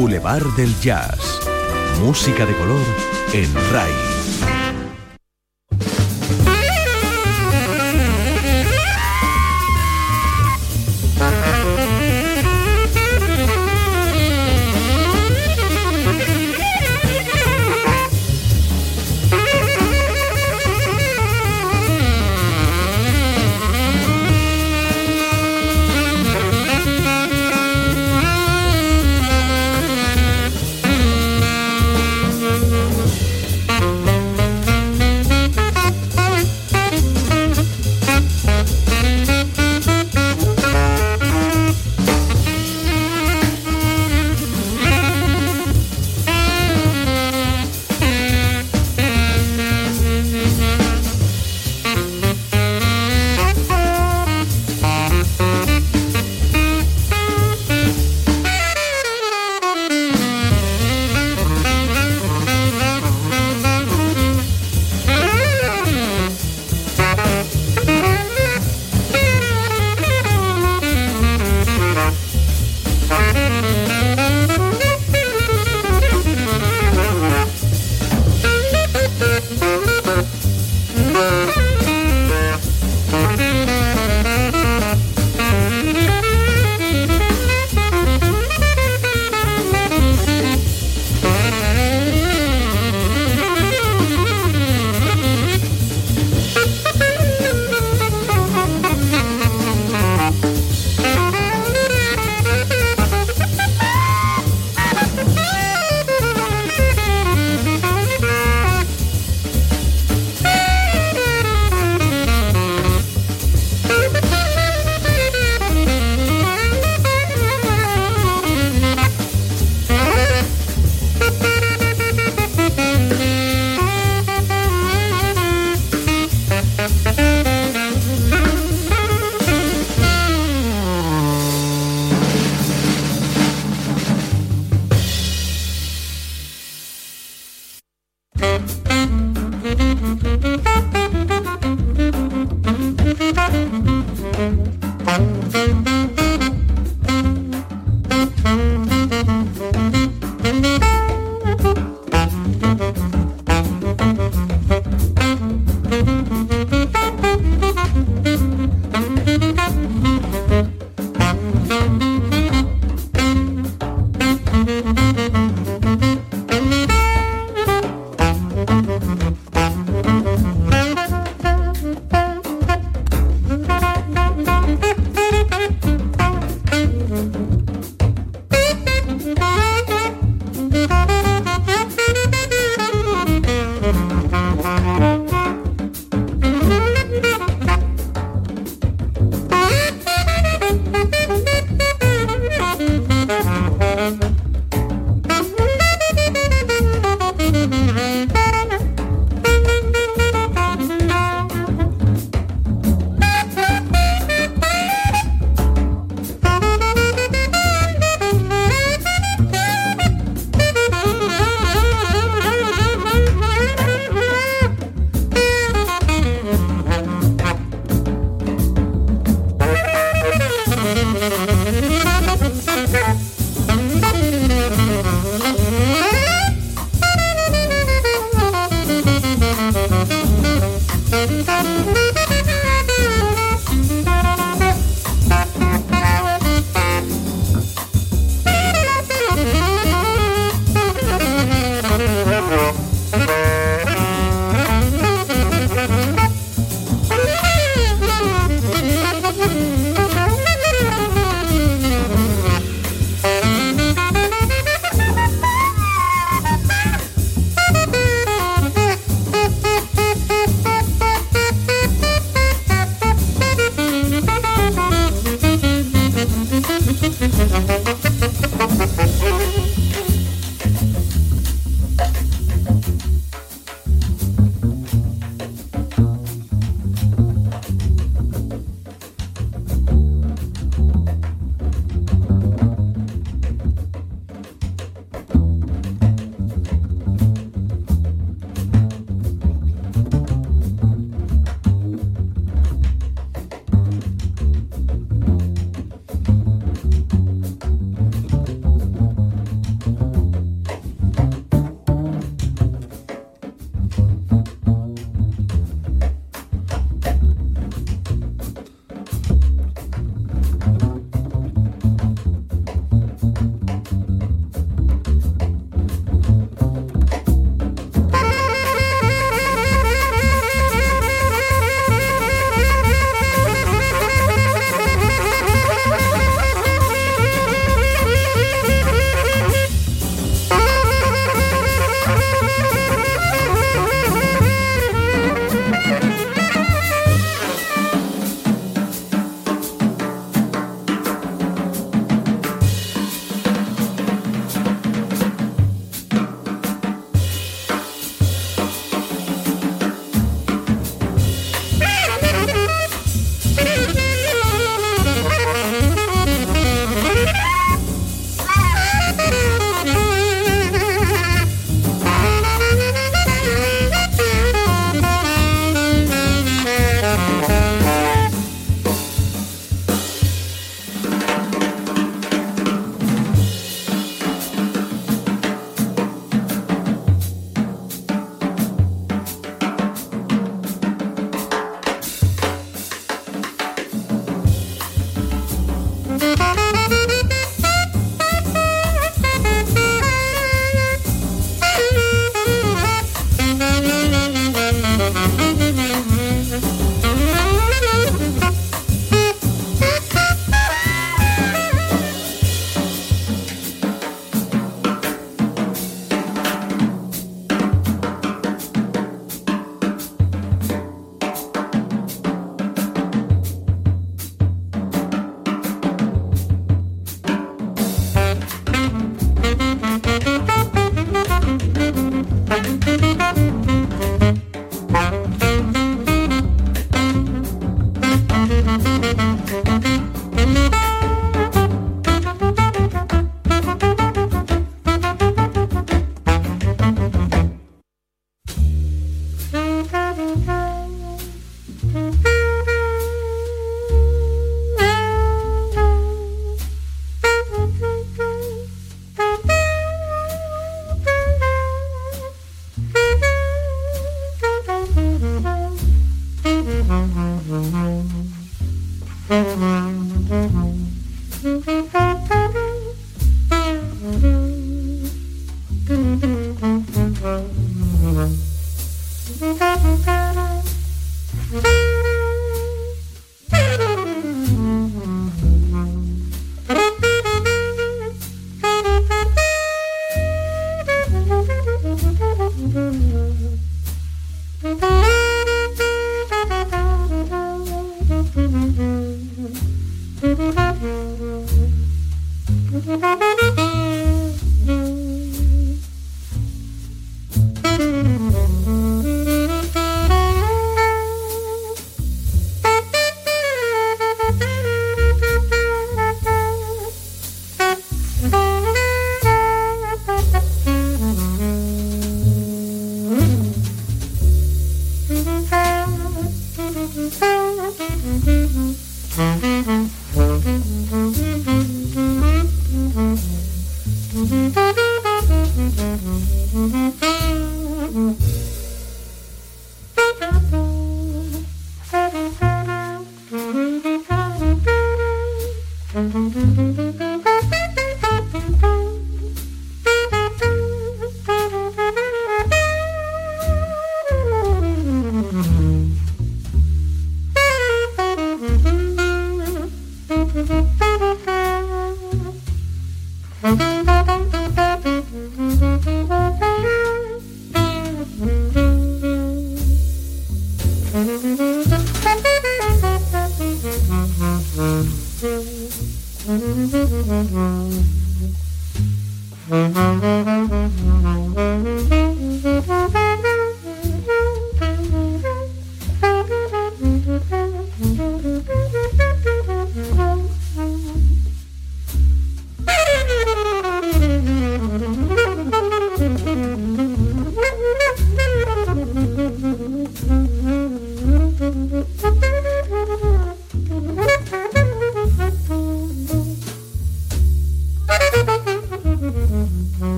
Boulevard del Jazz. Música de color en RAI.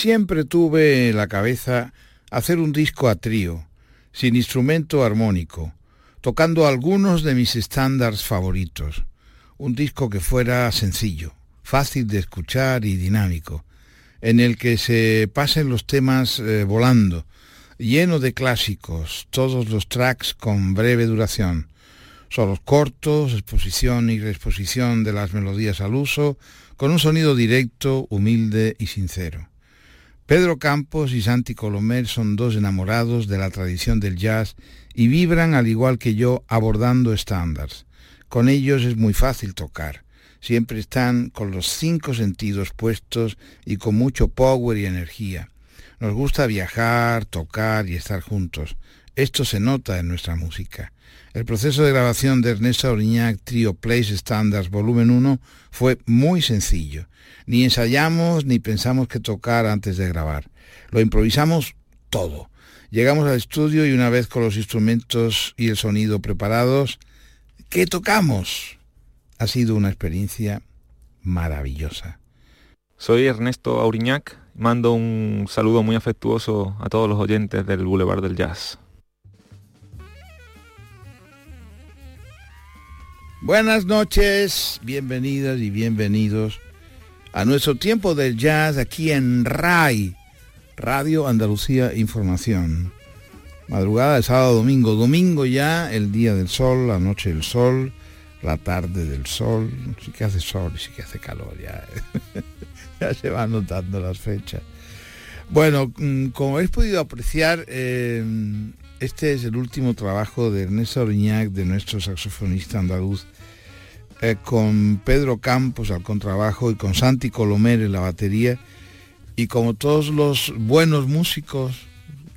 Siempre tuve en la cabeza hacer un disco a trío, sin instrumento armónico, tocando algunos de mis estándares favoritos. Un disco que fuera sencillo, fácil de escuchar y dinámico, en el que se pasen los temas eh, volando, lleno de clásicos, todos los tracks con breve duración, solos cortos, exposición y reexposición de las melodías al uso, con un sonido directo, humilde y sincero. Pedro Campos y Santi Colomer son dos enamorados de la tradición del jazz y vibran al igual que yo abordando estándares. Con ellos es muy fácil tocar. Siempre están con los cinco sentidos puestos y con mucho power y energía. Nos gusta viajar, tocar y estar juntos. Esto se nota en nuestra música. El proceso de grabación de Ernesto Oriñac Trio Place Standards Volumen 1 fue muy sencillo. Ni ensayamos ni pensamos que tocar antes de grabar. Lo improvisamos todo. Llegamos al estudio y una vez con los instrumentos y el sonido preparados, ¿qué tocamos? Ha sido una experiencia maravillosa. Soy Ernesto Auriñac, mando un saludo muy afectuoso a todos los oyentes del Boulevard del Jazz. Buenas noches, bienvenidas y bienvenidos a nuestro tiempo del jazz aquí en RAI, Radio Andalucía Información. Madrugada de sábado domingo, domingo ya, el día del sol, la noche del sol, la tarde del sol, sí que hace sol sí que hace calor, ya, ya se van notando las fechas. Bueno, mm, como habéis podido apreciar, eh, este es el último trabajo de Ernesto Oriñac, de nuestro saxofonista andaluz, eh, con Pedro Campos al contrabajo y con Santi Colomer en la batería. Y como todos los buenos músicos,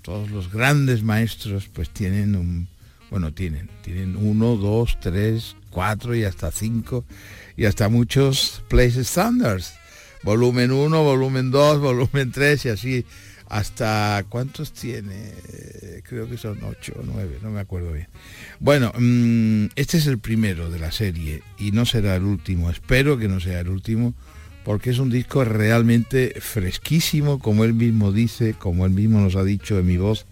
todos los grandes maestros, pues tienen un, bueno, tienen, tienen uno, dos, tres, cuatro y hasta cinco y hasta muchos place standards. Volumen 1, volumen 2, volumen 3 y así hasta cuántos tiene creo que son ocho o nueve no me acuerdo bien. Bueno mm, este es el primero de la serie y no será el último espero que no sea el último porque es un disco realmente fresquísimo como él mismo dice como él mismo nos ha dicho en mi voz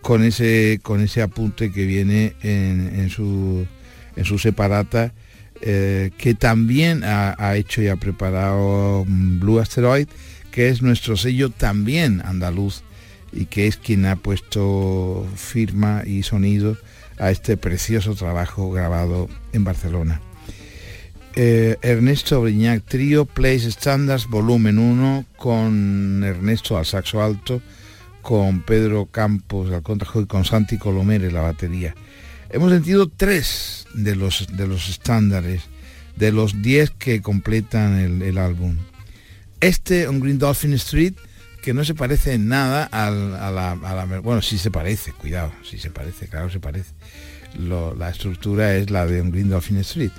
con ese con ese apunte que viene en, su en su separata eh, que también ha, hecho y ha preparado mm, Blue Asteroid que es nuestro sello también andaluz y que es quien ha puesto firma y sonido a este precioso trabajo grabado en Barcelona. Eh, Ernesto Briñac Trío, Place Standards, volumen 1, con Ernesto al saxo alto, con Pedro Campos al contrajo y con Santi Colomere la batería. Hemos sentido tres de los, de los estándares, de los diez que completan el álbum. Este, on Green Dolphin Street, que no se parece en nada a, la, Bueno, sí se parece, cuidado, sí se parece, claro se parece. la estructura es la de un Green Dolphin Street.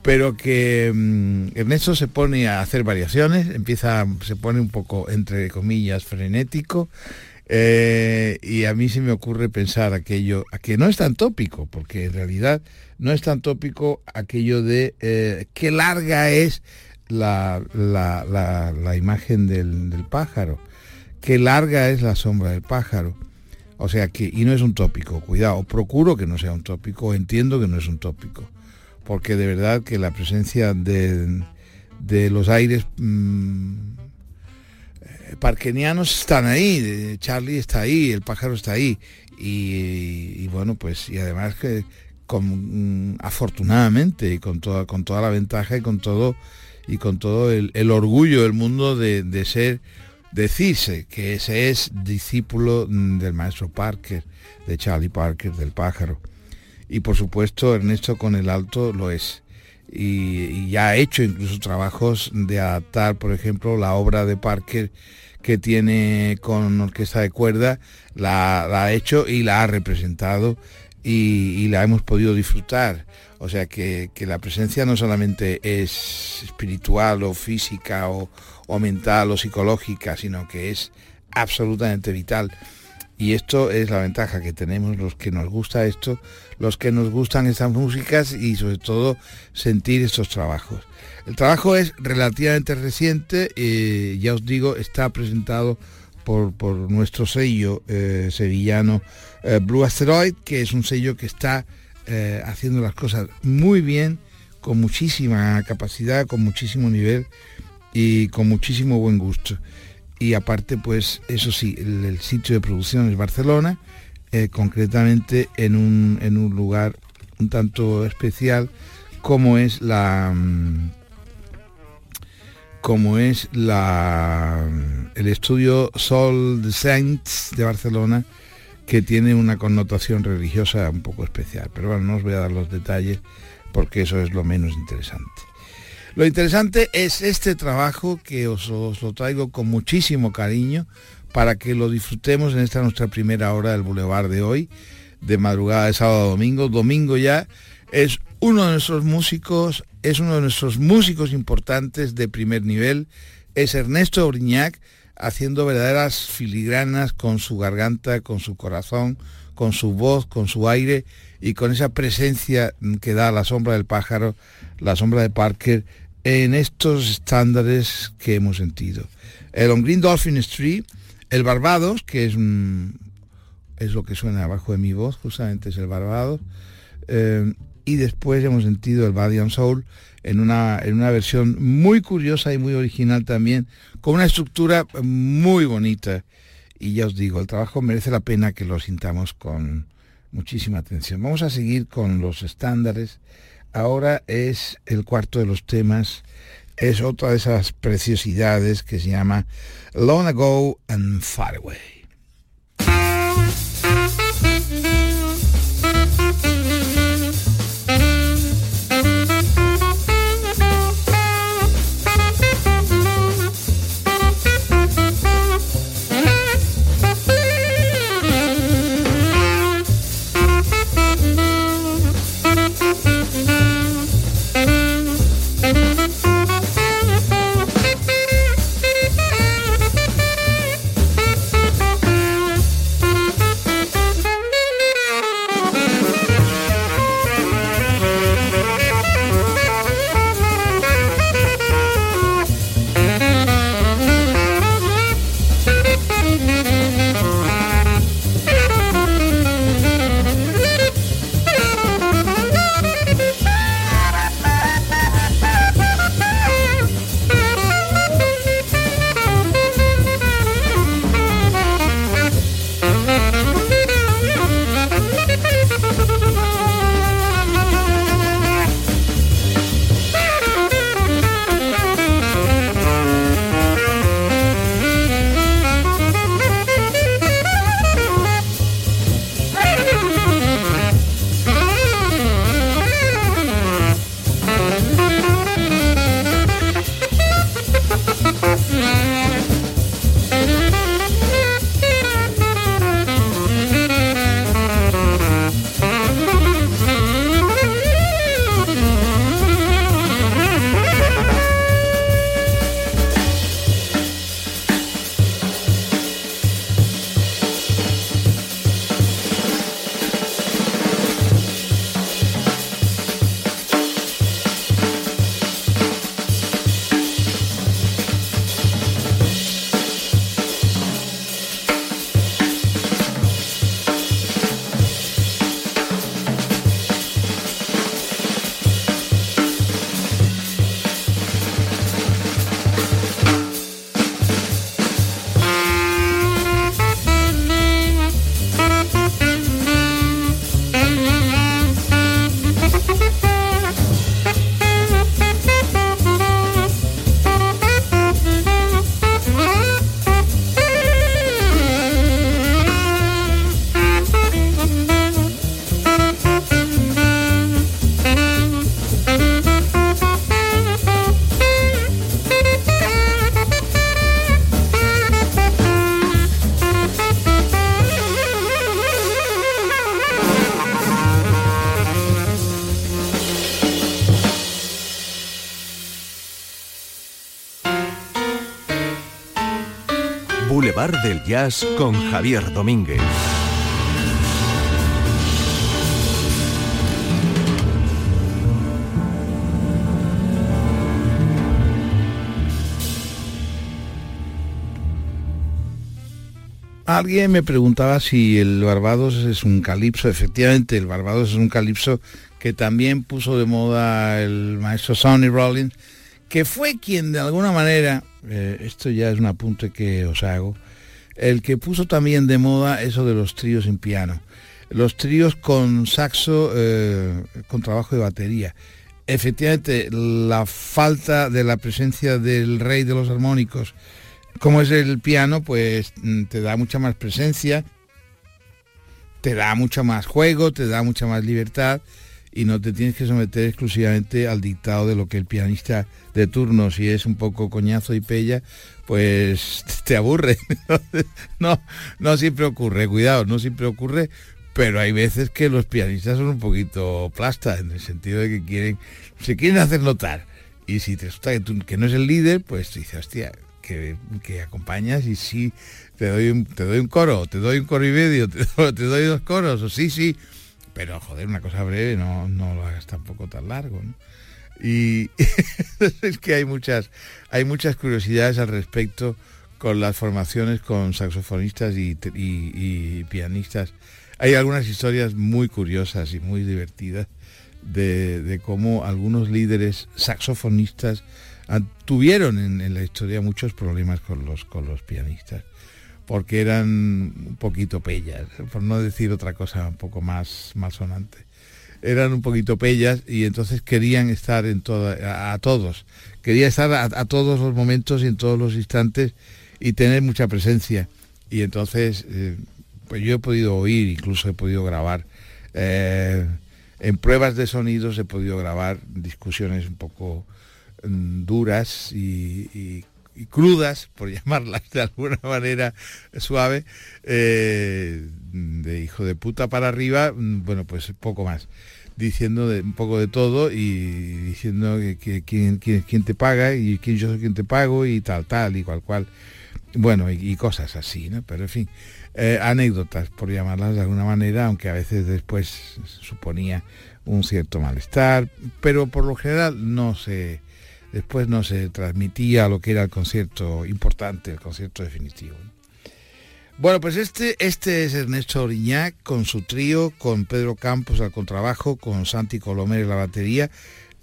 Pero que mm, Ernesto se pone a hacer variaciones, empieza, se pone un poco, entre comillas, frenético, eh, y a mí se me ocurre pensar aquello, que no es tan tópico, porque en realidad no es tan tópico aquello de eh, qué larga es la, la, imagen del, pájaro. Qué larga es la sombra del pájaro. O sea que, y no es un tópico, cuidado, procuro que no sea un tópico, entiendo que no es un tópico, porque de verdad que la presencia de, de los aires mm, parkenianos están ahí, Charlie está ahí, el pájaro está ahí, y, bueno, pues, y además que con, mm, afortunadamente y con toda, con toda la ventaja y con todo y con todo el, orgullo del mundo de, ser, decirse que ese es discípulo del maestro Parker, de Charlie Parker, del pájaro. Y por supuesto Ernesto con el alto lo es. Y, ya ha hecho incluso trabajos de adaptar, por ejemplo, la obra de Parker que tiene con orquesta de cuerda, la, ha hecho y la ha representado y la hemos podido disfrutar. O sea que, la presencia no solamente es espiritual o física o, mental o psicológica, sino que es absolutamente vital. Y esto es la ventaja que tenemos los que nos gusta esto, los que nos gustan estas músicas y sobre todo sentir estos trabajos. El trabajo es relativamente reciente, eh, ya os digo, está presentado por, nuestro sello eh, sevillano eh, Blue Asteroid, que es un sello que está eh, haciendo las cosas muy bien, con muchísima capacidad, con muchísimo nivel y con muchísimo buen gusto. Y aparte, pues eso sí, el, sitio de producción es Barcelona, concretamente en un, en un lugar un tanto especial como es la mm, como es la el estudio Sol de Saints de Barcelona que tiene una connotación religiosa un poco especial. Pero bueno, no os voy a dar los detalles porque eso es lo menos interesante. Lo interesante es este trabajo que os, lo traigo con muchísimo cariño para que lo disfrutemos en esta nuestra primera hora del Boulevard de hoy, de madrugada de sábado a domingo. Domingo ya es uno de nuestros músicos, es uno de nuestros músicos importantes de primer nivel, es Ernesto Oriñac, haciendo verdaderas filigranas con su garganta, con su corazón, con su voz, con su aire y con esa presencia que da la sombra del pájaro, la sombra de Parker en estos estándares que hemos sentido. El On Green Dolphin Street, el Barbados, que es, es lo que suena abajo de mi voz, justamente es el Barbados, eh, y después hemos sentido el Valiant Soul en una, en una versión muy curiosa y muy original también, con una estructura muy bonita. Y ya os digo, el trabajo merece la pena que lo sintamos con muchísima atención. Vamos a seguir con los estándares. Ahora es el cuarto de los temas, es otra de esas preciosidades que se llama Long Ago and Far Away. Con Javier Domínguez. Alguien me preguntaba si el Barbados es un calipso. Efectivamente, el Barbados es un calipso que también puso de moda el maestro Sonny Rollins, que fue quien de alguna manera, eh, esto ya es un apunte que os hago, el que puso también de moda eso de los tríos en piano. Los tríos con saxo, eh, con trabajo de batería. Efectivamente, la falta de la presencia del rey de los armónicos, como es el piano, pues mm, te da mucha más presencia, te da mucho más juego, te da mucha más libertad y no te tienes que someter exclusivamente al dictado de lo que el pianista de turno, si es un poco coñazo y pella, pues te aburre. no, no siempre ocurre, cuidado, no siempre ocurre, pero hay veces que los pianistas son un poquito plastas, en el sentido de que quieren, se quieren hacer notar. Y si te resulta que, no es el líder, pues dices, hostia, que, que, acompañas y sí, te doy, un, te doy un coro, te doy un coro y medio, te, te doy dos coros, o sí, sí, pero joder, una cosa breve, no, no lo hagas tampoco tan largo. Y es que hay muchas, hay muchas curiosidades al respecto con las formaciones con saxofonistas y, pianistas. Hay algunas historias muy curiosas y muy divertidas de, cómo algunos líderes saxofonistas tuvieron en, la historia muchos problemas con los, con los pianistas, porque eran un poquito pellas, por no decir otra cosa un poco más, más sonante eran un poquito pellas y entonces querían estar en toda, a, todos, quería estar a, todos los momentos y en todos los instantes y tener mucha presencia. Y entonces, eh, pues yo he podido oír, incluso he podido grabar, eh, en pruebas de sonidos he podido grabar discusiones un poco mm, duras y, crudas, por llamarlas de alguna manera suave, eh, de hijo de puta para arriba, mm, bueno, pues poco más diciendo de, un poco de todo y diciendo que, quién, te paga y quién yo soy quien te pago y tal, tal y cual, cual. Bueno, y, cosas así, ¿no? Pero en fin, eh, anécdotas, por llamarlas de alguna manera, aunque a veces después suponía un cierto malestar, pero por lo general no se, después no se transmitía lo que era el concierto importante, el concierto definitivo. Bueno, pues este, este es Ernesto Oriñac con su trío, con Pedro Campos al contrabajo, con Santi Colomer en la batería.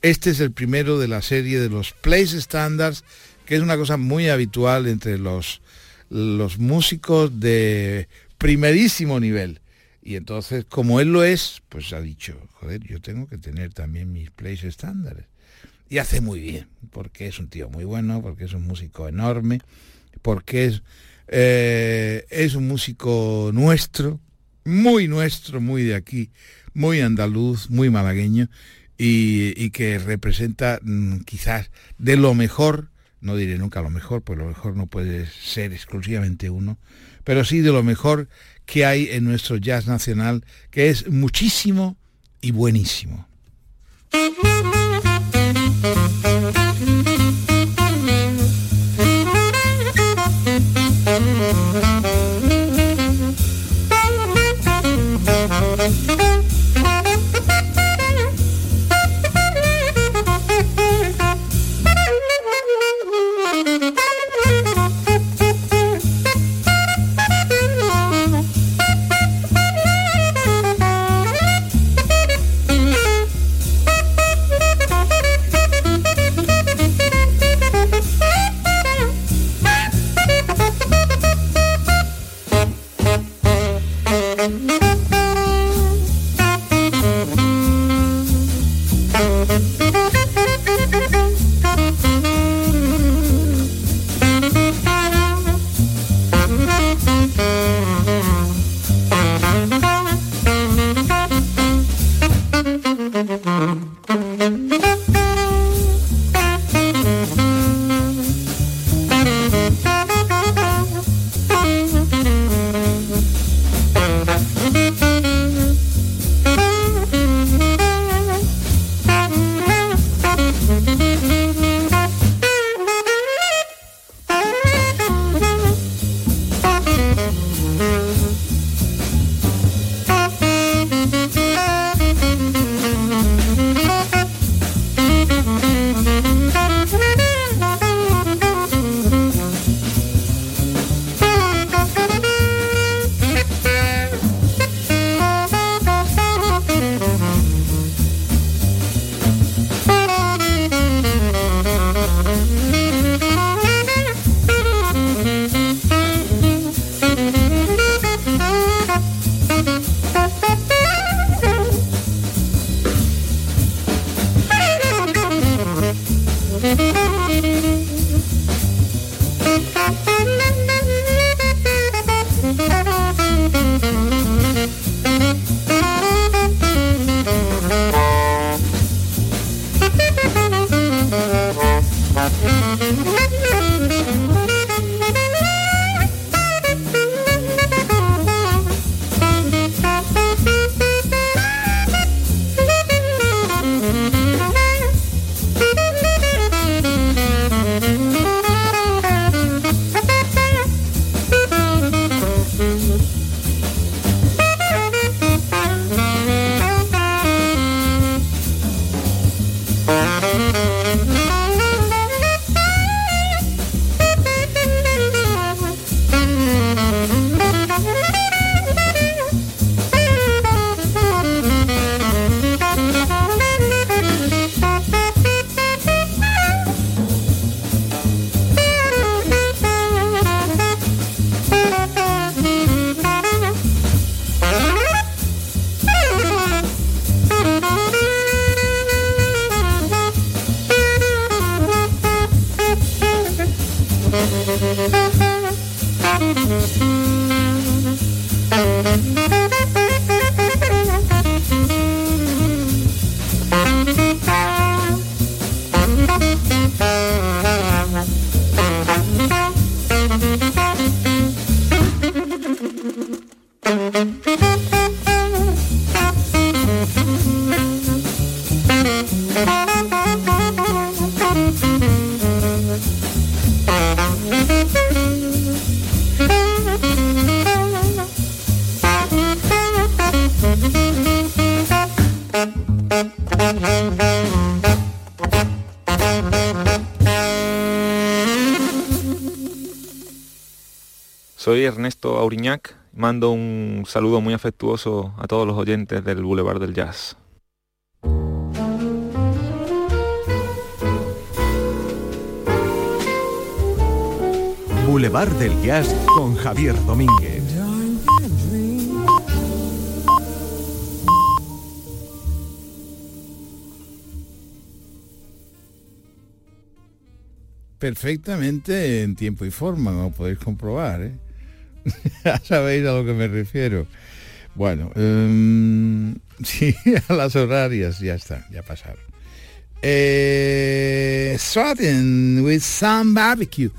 Este es el primero de la serie de los Place Standards, que es una cosa muy habitual entre los, los músicos de primerísimo nivel. Y entonces, como él lo es, pues ha dicho, joder, yo tengo que tener también mis Place Standards. Y hace muy bien, porque es un tío muy bueno, porque es un músico enorme, porque es eh, es un músico nuestro, muy nuestro, muy de aquí, muy andaluz, muy malagueño y, que representa mm, quizás de lo mejor, no diré nunca lo mejor, pues lo mejor no puede ser exclusivamente uno, pero sí de lo mejor que hay en nuestro jazz nacional, que es muchísimo y buenísimo. Mando un saludo muy afectuoso a todos los oyentes del Boulevard del Jazz. Boulevard del Jazz con Javier Domínguez. Perfectamente en tiempo y forma, como podéis comprobar. ¿eh? ya sabéis a lo que me refiero. Bueno, em, sí, a las horarias ya está, ya pasaron. Eh, with some barbecue.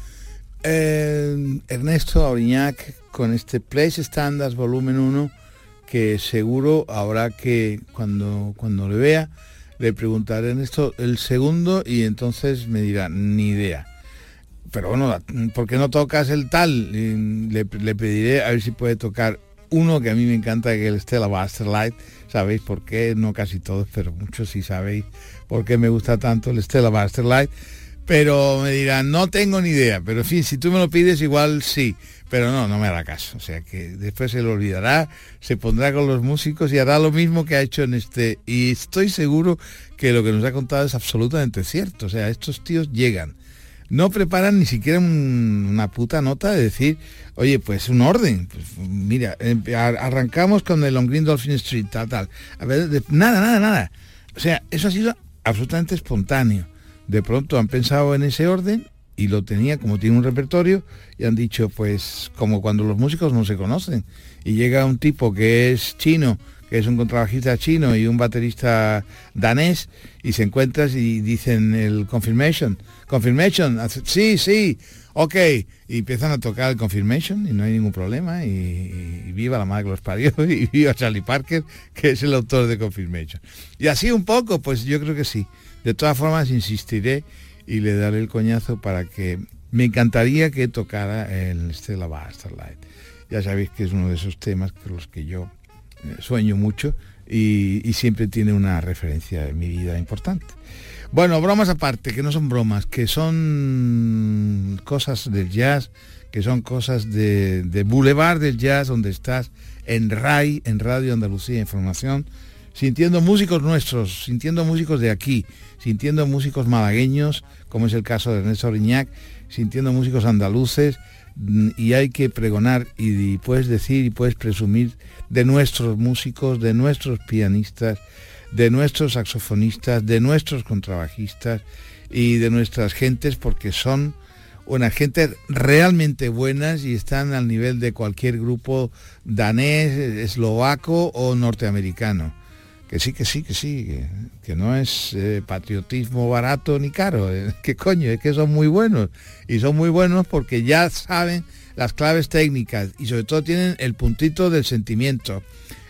Eh, Ernesto Auriñac con este Place Standards volumen 1 que seguro habrá que cuando, cuando le vea le preguntaré Ernesto el segundo y entonces me dirá ni idea pero bueno, ¿por qué no tocas el tal? Le, pediré a ver si puede tocar uno que a mí me encanta, que es el Stella Light. Sabéis por qué, no casi todos, pero muchos sí sabéis por qué me gusta tanto el Stella Light. Pero me dirán, no tengo ni idea, pero en fin, si tú me lo pides igual sí, pero no, no me hará caso. O sea que después se lo olvidará, se pondrá con los músicos y hará lo mismo que ha hecho en este. Y estoy seguro que lo que nos ha contado es absolutamente cierto. O sea, estos tíos llegan no preparan ni siquiera una puta nota de decir, oye, pues un orden. Pues, mira, arrancamos con el Long Green Dolphin Street, tal, tal. A ver, nada, nada, nada. O sea, eso ha sido absolutamente espontáneo. De pronto han pensado en ese orden y lo tenía como tiene un repertorio y han dicho, pues como cuando los músicos no se conocen y llega un tipo que es chino que es un contrabajista chino y un baterista danés, y se encuentran y dicen el confirmation, confirmation, sí, sí, ok, y empiezan a tocar el confirmation y no hay ningún problema, y, viva la madre que los parió, y viva Charlie Parker, que es el autor de confirmation. Y así un poco, pues yo creo que sí. De todas formas, insistiré y le daré el coñazo para que me encantaría que tocara el Stella Light. Ya sabéis que es uno de esos temas con los que yo sueño mucho y, siempre tiene una referencia en mi vida importante. Bueno, bromas aparte, que no son bromas, que son cosas del jazz, que son cosas de, de Boulevard del Jazz, donde estás en RAI, en Radio Andalucía Información, sintiendo músicos nuestros, sintiendo músicos de aquí, sintiendo músicos malagueños, como es el caso de Ernesto Oriñac, sintiendo músicos andaluces, y hay que pregonar y puedes decir y puedes presumir de nuestros músicos, de nuestros pianistas, de nuestros saxofonistas, de nuestros contrabajistas y de nuestras gentes porque son una gente realmente buenas y están al nivel de cualquier grupo danés, eslovaco o norteamericano. Que sí, que sí, que sí, que, no es eh, patriotismo barato ni caro, eh, que coño, es que son muy buenos. Y son muy buenos porque ya saben las claves técnicas y sobre todo tienen el puntito del sentimiento,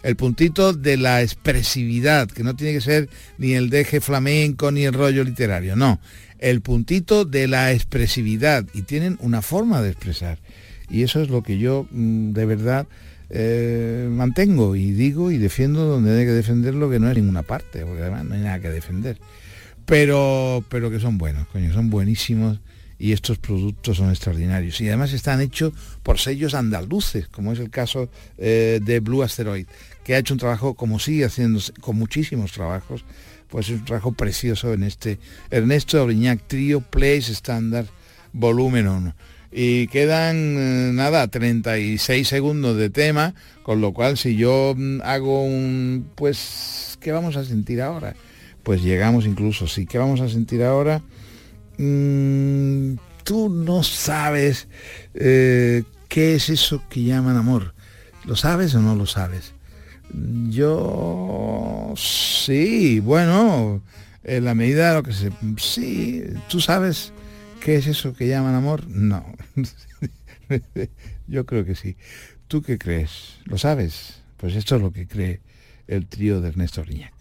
el puntito de la expresividad, que no tiene que ser ni el deje flamenco ni el rollo literario, no, el puntito de la expresividad y tienen una forma de expresar. Y eso es lo que yo mm, de verdad eh, mantengo y digo y defiendo donde hay que defenderlo, que no es ninguna parte, porque además no hay nada que defender. Pero, pero que son buenos, coño, son buenísimos y estos productos son extraordinarios. Y además están hechos por sellos andaluces, como es el caso eh, de Blue Asteroid, que ha hecho un trabajo, como sigue haciendo, con muchísimos trabajos, pues es un trabajo precioso en este Ernesto Oriñac Trio Place Standard Volumen 1. Y quedan, eh, nada, 36 segundos de tema, con lo cual si yo mm, hago un, pues, ¿qué vamos a sentir ahora? Pues llegamos incluso, sí, ¿qué vamos a sentir ahora? Mm, tú no sabes eh, qué es eso que llaman amor. ¿Lo sabes o no lo sabes? Yo sí, bueno, en la medida de lo que se... Sí, ¿tú sabes qué es eso que llaman amor? No. Yo creo que sí. ¿Tú qué crees? ¿Lo sabes? Pues esto es lo que cree el trío de Ernesto Riñac.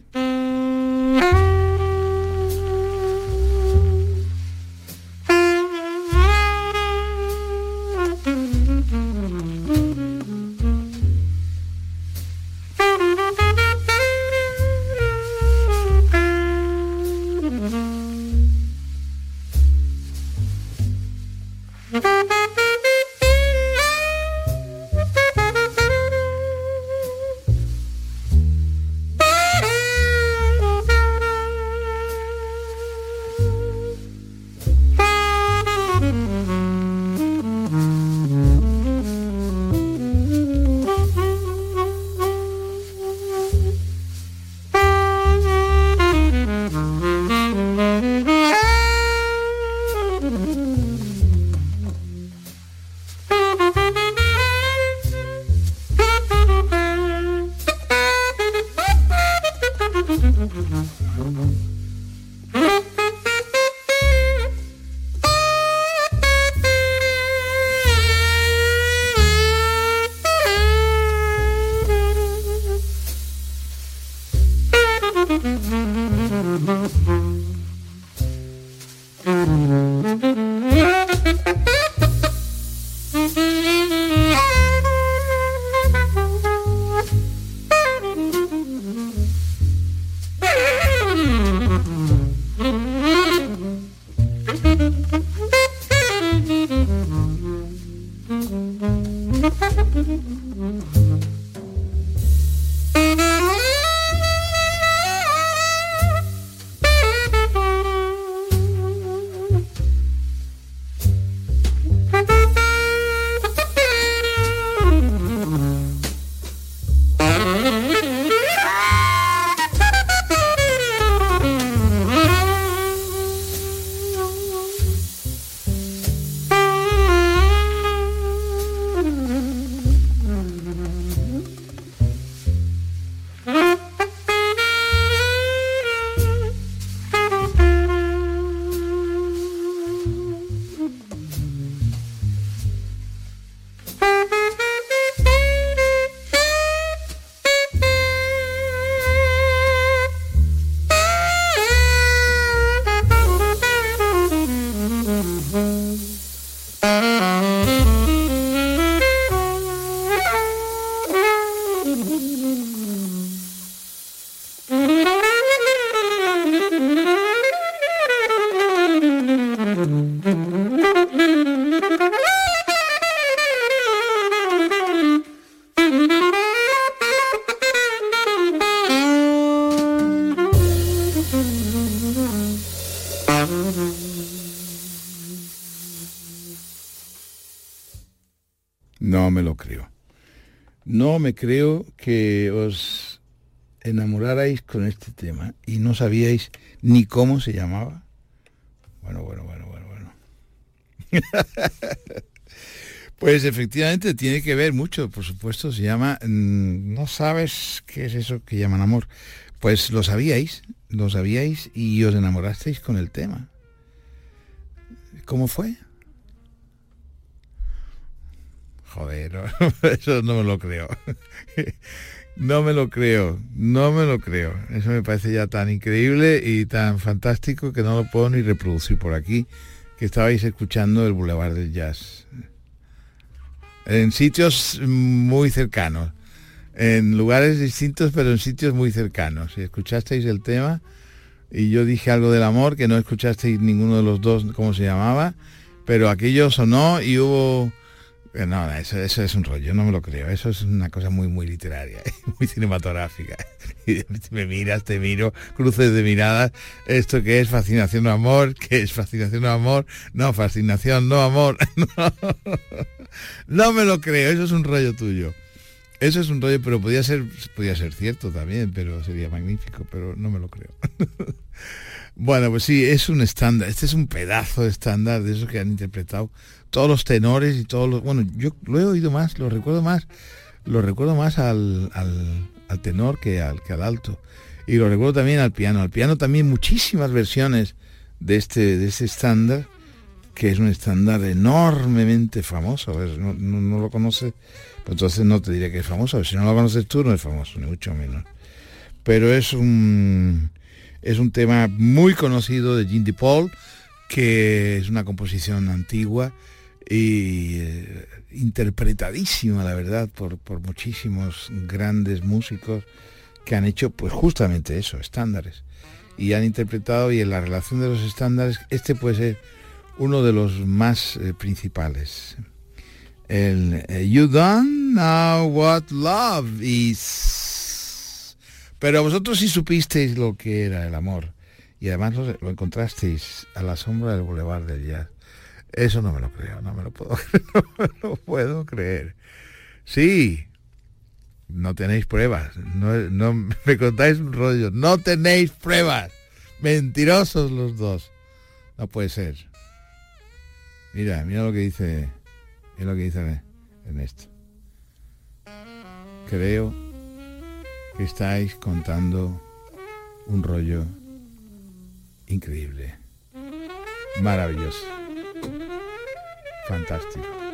No me creo que os enamorarais con este tema y no sabíais ni cómo se llamaba. Bueno, bueno, bueno, bueno, bueno. pues efectivamente tiene que ver mucho, por supuesto, se llama, mm, no sabes qué es eso que llaman amor. Pues lo sabíais, lo sabíais y os enamorasteis con el tema. ¿Cómo fue? Joder, eso no me lo creo. No me lo creo, no me lo creo. Eso me parece ya tan increíble y tan fantástico que no lo puedo ni reproducir por aquí, que estabais escuchando el Boulevard del Jazz. En sitios muy cercanos, en lugares distintos, pero en sitios muy cercanos. Si escuchasteis el tema y yo dije algo del amor, que no escuchasteis ninguno de los dos cómo se llamaba, pero aquello sonó y hubo eh, no, eso, eso es un rollo, no me lo creo. Eso es una cosa muy, muy literaria, muy cinematográfica. me miras, te miro, cruces de miradas. ¿Esto que es fascinación o amor? ¿Qué es fascinación o amor? No, fascinación, no amor. No, me lo creo, eso es un rollo tuyo. Eso es un rollo, pero podía ser, podía ser cierto también, pero sería magnífico, pero no me lo creo. Bueno, pues sí, es un estándar. Este es un pedazo de estándar de esos que han interpretado todos los tenores y todos los... Bueno, yo lo he oído más, lo recuerdo más, lo recuerdo más al, al, tenor que al, que al alto. Y lo recuerdo también al piano. Al piano también muchísimas versiones de este, de este estándar, que es un estándar enormemente famoso. no, no, lo conoces, pues entonces no te diré que es famoso. Si no lo conoces tú, no es famoso, ni mucho menos. Pero es un es un tema muy conocido de Jean Paul, que es una composición antigua eh, interpretadísima, la verdad, por, muchísimos grandes músicos que han hecho pues justamente eso, estándares. Y han interpretado y en la relación de los estándares, este puede ser uno de los más eh, principales. El eh, You Don't Know What Love Is. Pero vosotros sí supisteis lo que era el amor y además lo, encontrasteis a la sombra del Boulevard del Jazz. Eso no me lo creo, no me lo puedo, no me lo puedo creer. Sí, no tenéis pruebas, no, no me contáis un rollo, no tenéis pruebas. Mentirosos los dos. No puede ser. Mira, mira lo que dice, mira lo que dice esto. Creo que estáis contando un rollo increíble, maravilloso, fantástico.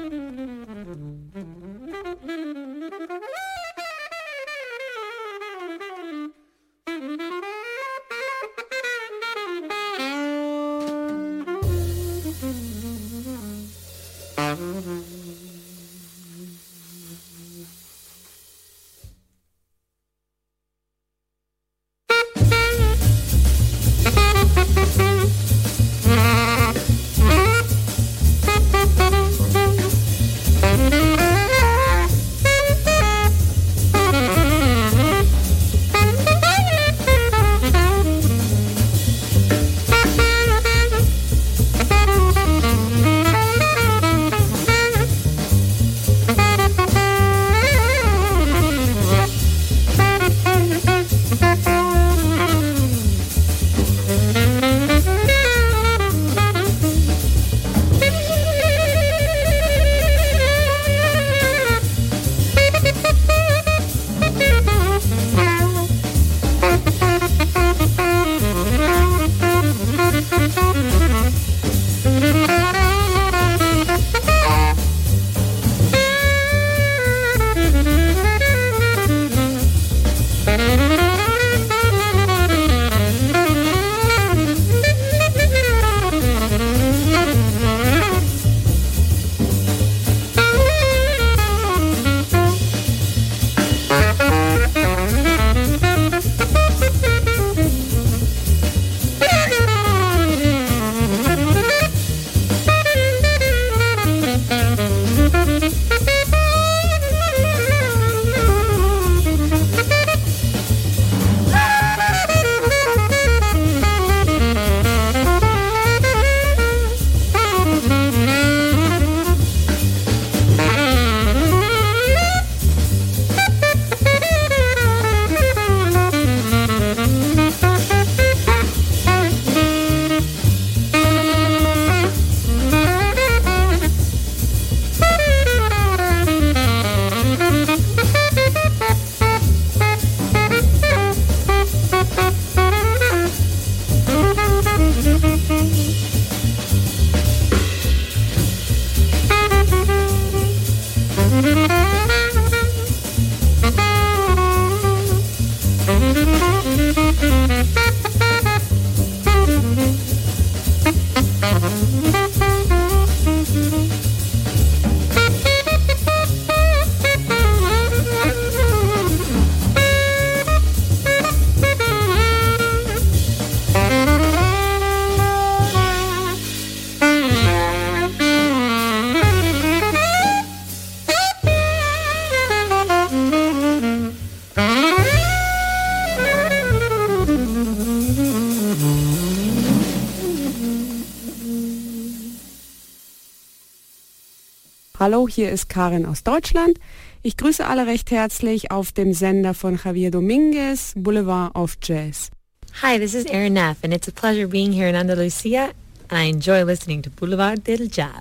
Hallo, hier ist Karin aus Deutschland. Ich grüße alle recht herzlich auf dem Sender von Javier Dominguez, Boulevard of Jazz. Hi, this is Erin Neff, and it's a pleasure being here in Andalusia. I enjoy listening to Boulevard del Jazz.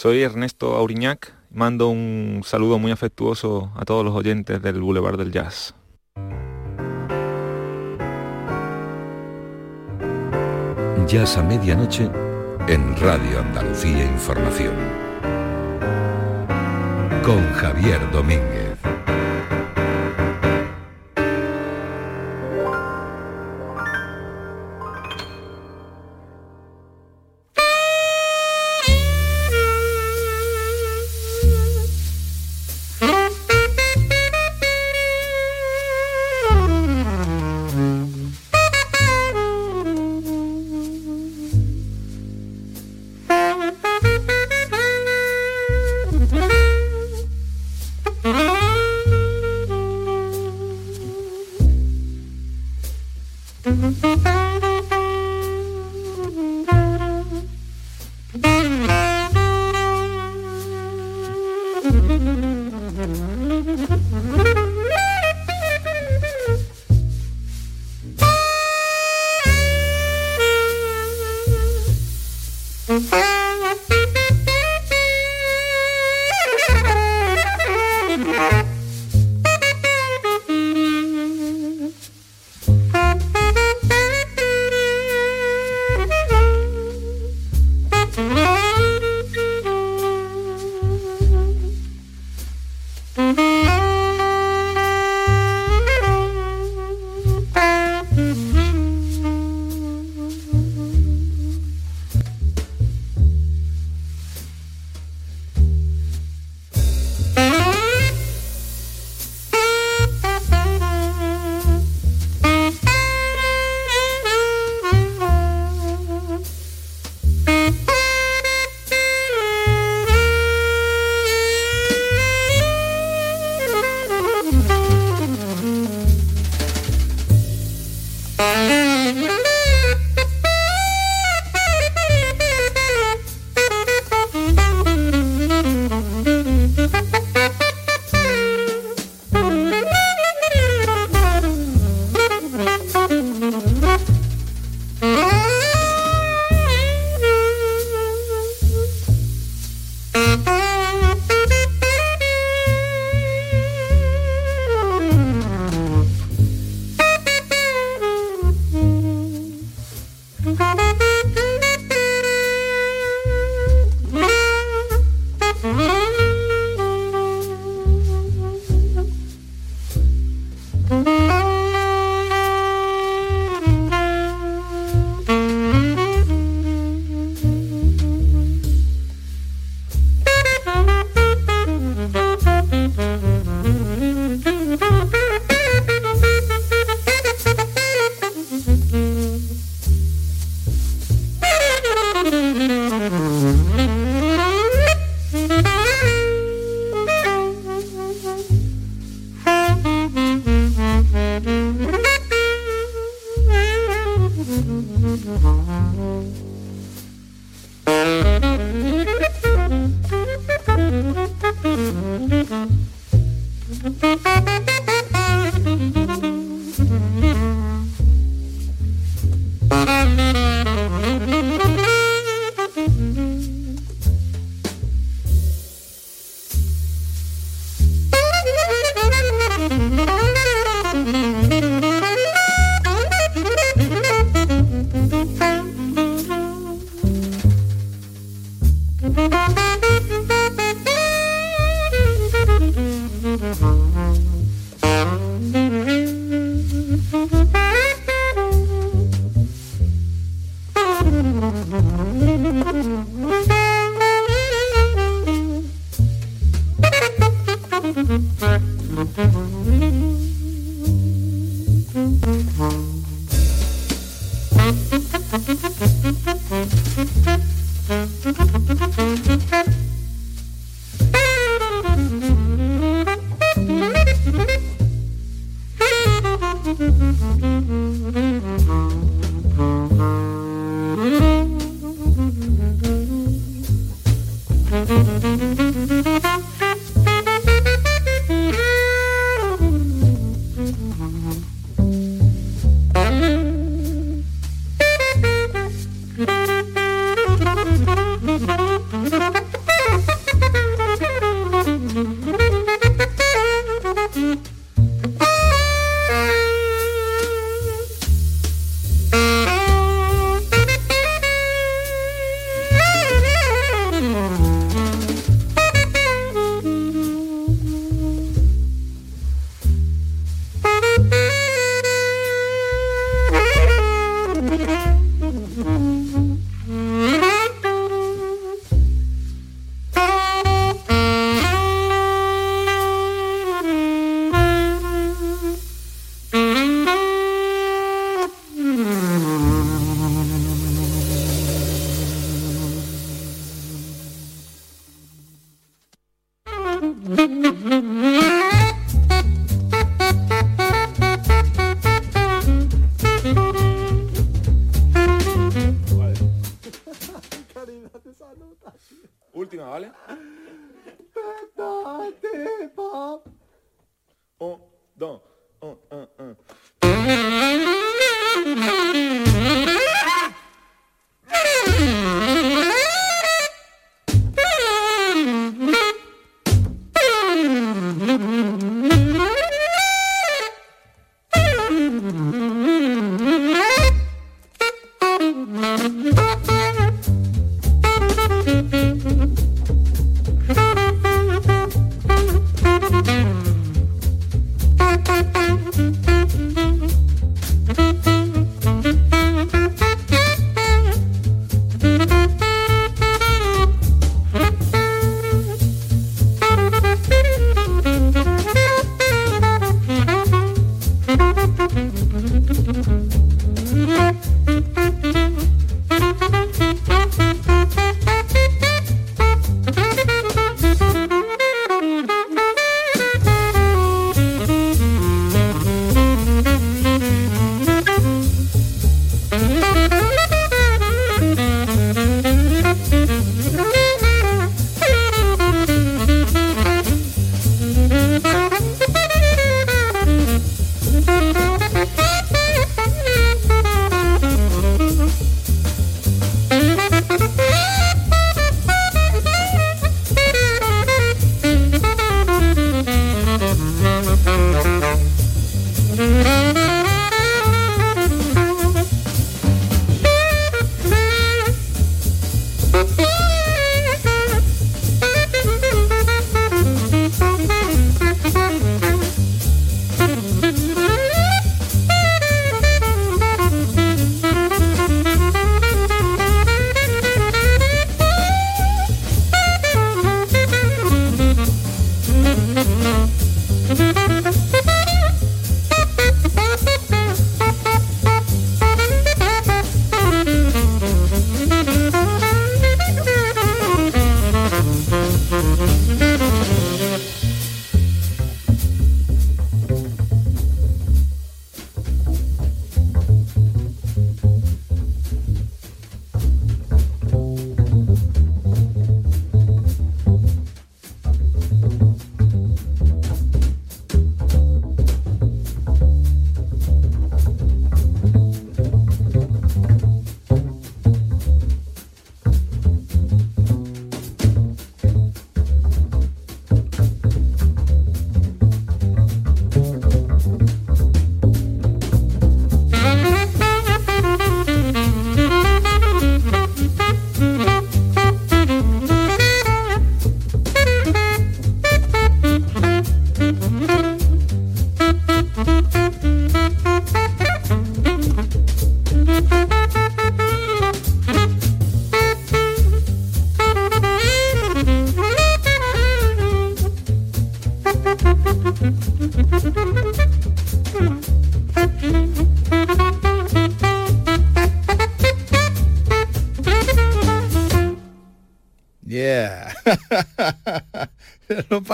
Soy Ernesto Auriñac, mando un saludo muy afectuoso a todos los oyentes del Boulevard del Jazz. Jazz a medianoche en Radio Andalucía Información. Con Javier Domínguez.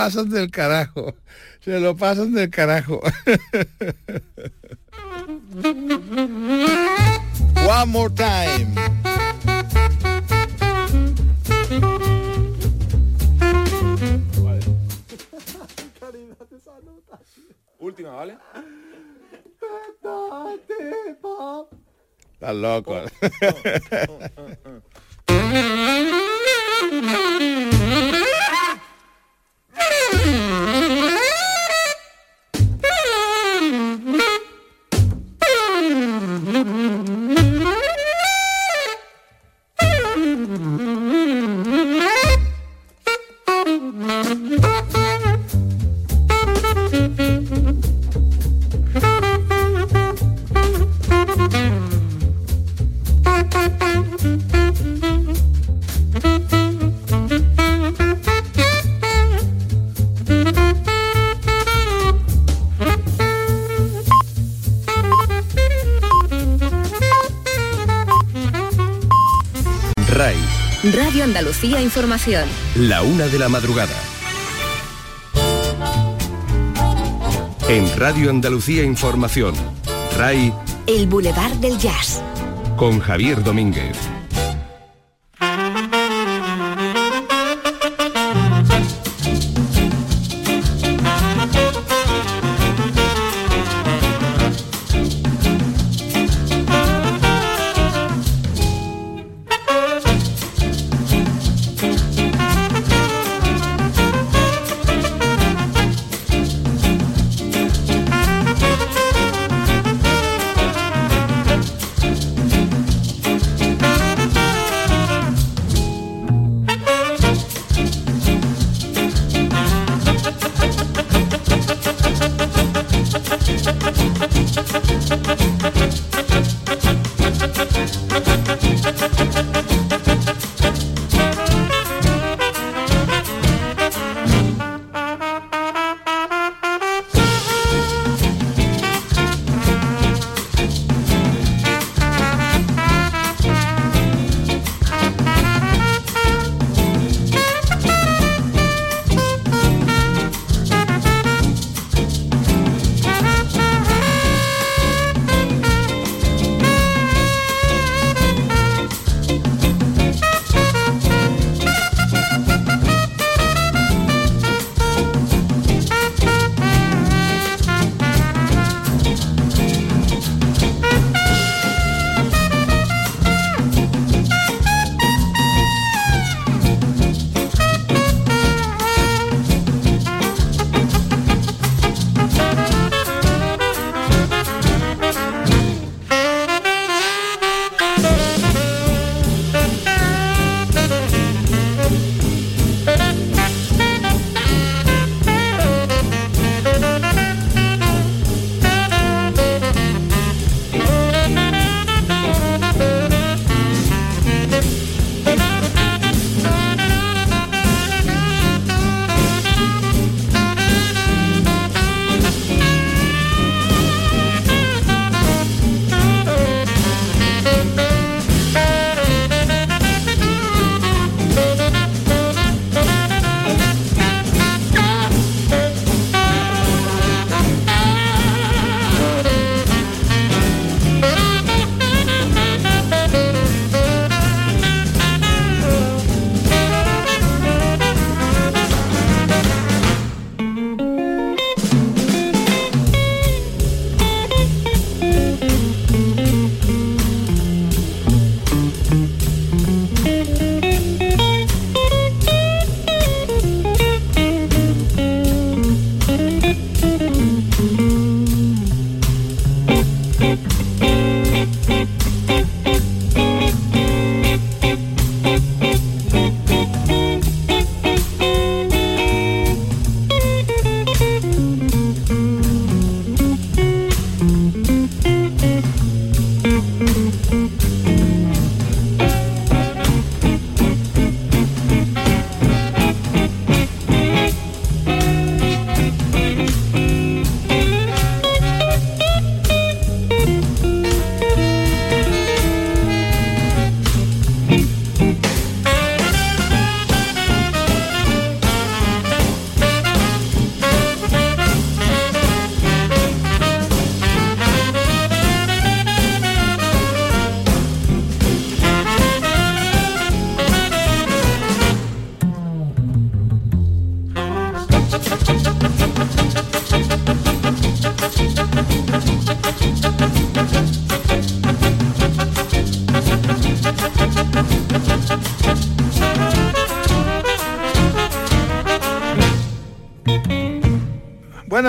Pasan del carajo. Se lo pasan del carajo. Información. la una de la madrugada. En Radio Andalucía Información, RAI El Boulevard del Jazz. con Javier Domínguez.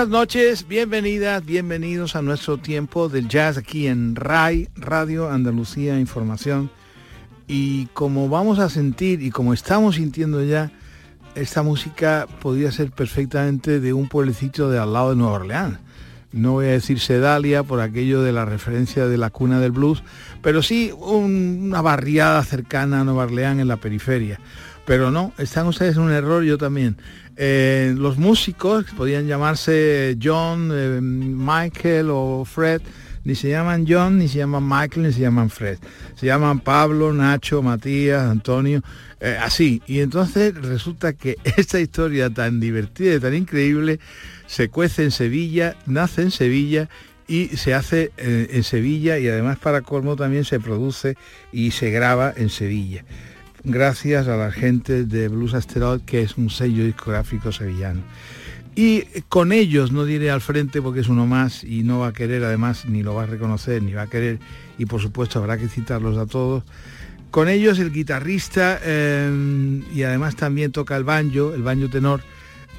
Buenas noches, bienvenidas, bienvenidos a nuestro tiempo del jazz aquí en RAI, Radio Andalucía Información. Y como vamos a sentir y como estamos sintiendo ya, esta música podría ser perfectamente de un pueblecito de al lado de Nueva Orleans. No voy a decir Sedalia por aquello de la referencia de la cuna del blues, pero sí una barriada cercana a Nueva Orleans en la periferia. Pero no, están ustedes en un error, yo también. Eh, los músicos podían llamarse John, eh, Michael o Fred, ni se llaman John, ni se llaman Michael, ni se llaman Fred. Se llaman Pablo, Nacho, Matías, Antonio, eh, así. Y entonces resulta que esta historia tan divertida y tan increíble se cuece en Sevilla, nace en Sevilla y se hace en Sevilla y además para colmo también se produce y se graba en Sevilla gracias a la gente de Blues Asteroid, que es un sello discográfico sevillano. Y con ellos, no diré al frente porque es uno más y no va a querer, además, ni lo va a reconocer, ni va a querer, y por supuesto habrá que citarlos a todos. Con ellos el guitarrista eh, y además también toca el banjo, el banjo tenor,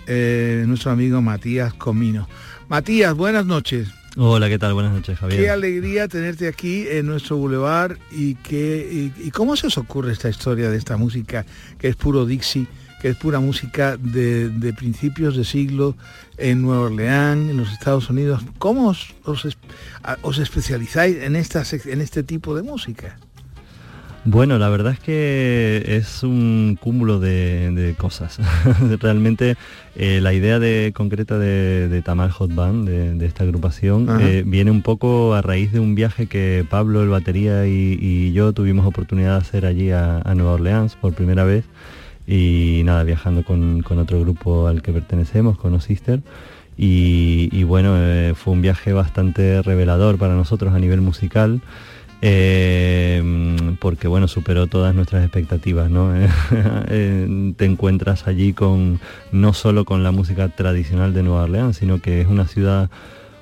eh, nuestro amigo Matías Comino. Matías, buenas noches. Hola, ¿qué tal? Buenas noches, Javier. Qué alegría tenerte aquí en nuestro boulevard y, y, cómo se os ocurre esta historia de esta música que es puro Dixie, que es pura música de, principios de siglo en Nueva Orleans, en los Estados Unidos. ¿Cómo os, os, especializáis en, en este tipo de música? Bueno, la verdad es que es un cúmulo de, cosas. Realmente eh, la idea de, concreta de, Tamal Hot Band, de, esta agrupación, eh, viene un poco a raíz de un viaje que Pablo, el batería y, yo tuvimos oportunidad de hacer allí a, Nueva Orleans por primera vez. Y nada, viajando con, otro grupo al que pertenecemos, con O Sister. Y, bueno, eh, fue un viaje bastante revelador para nosotros a nivel musical. Eh, porque bueno, superó todas nuestras expectativas, ¿no? Eh, te encuentras allí con no solo con la música tradicional de Nueva Orleans, sino que es una ciudad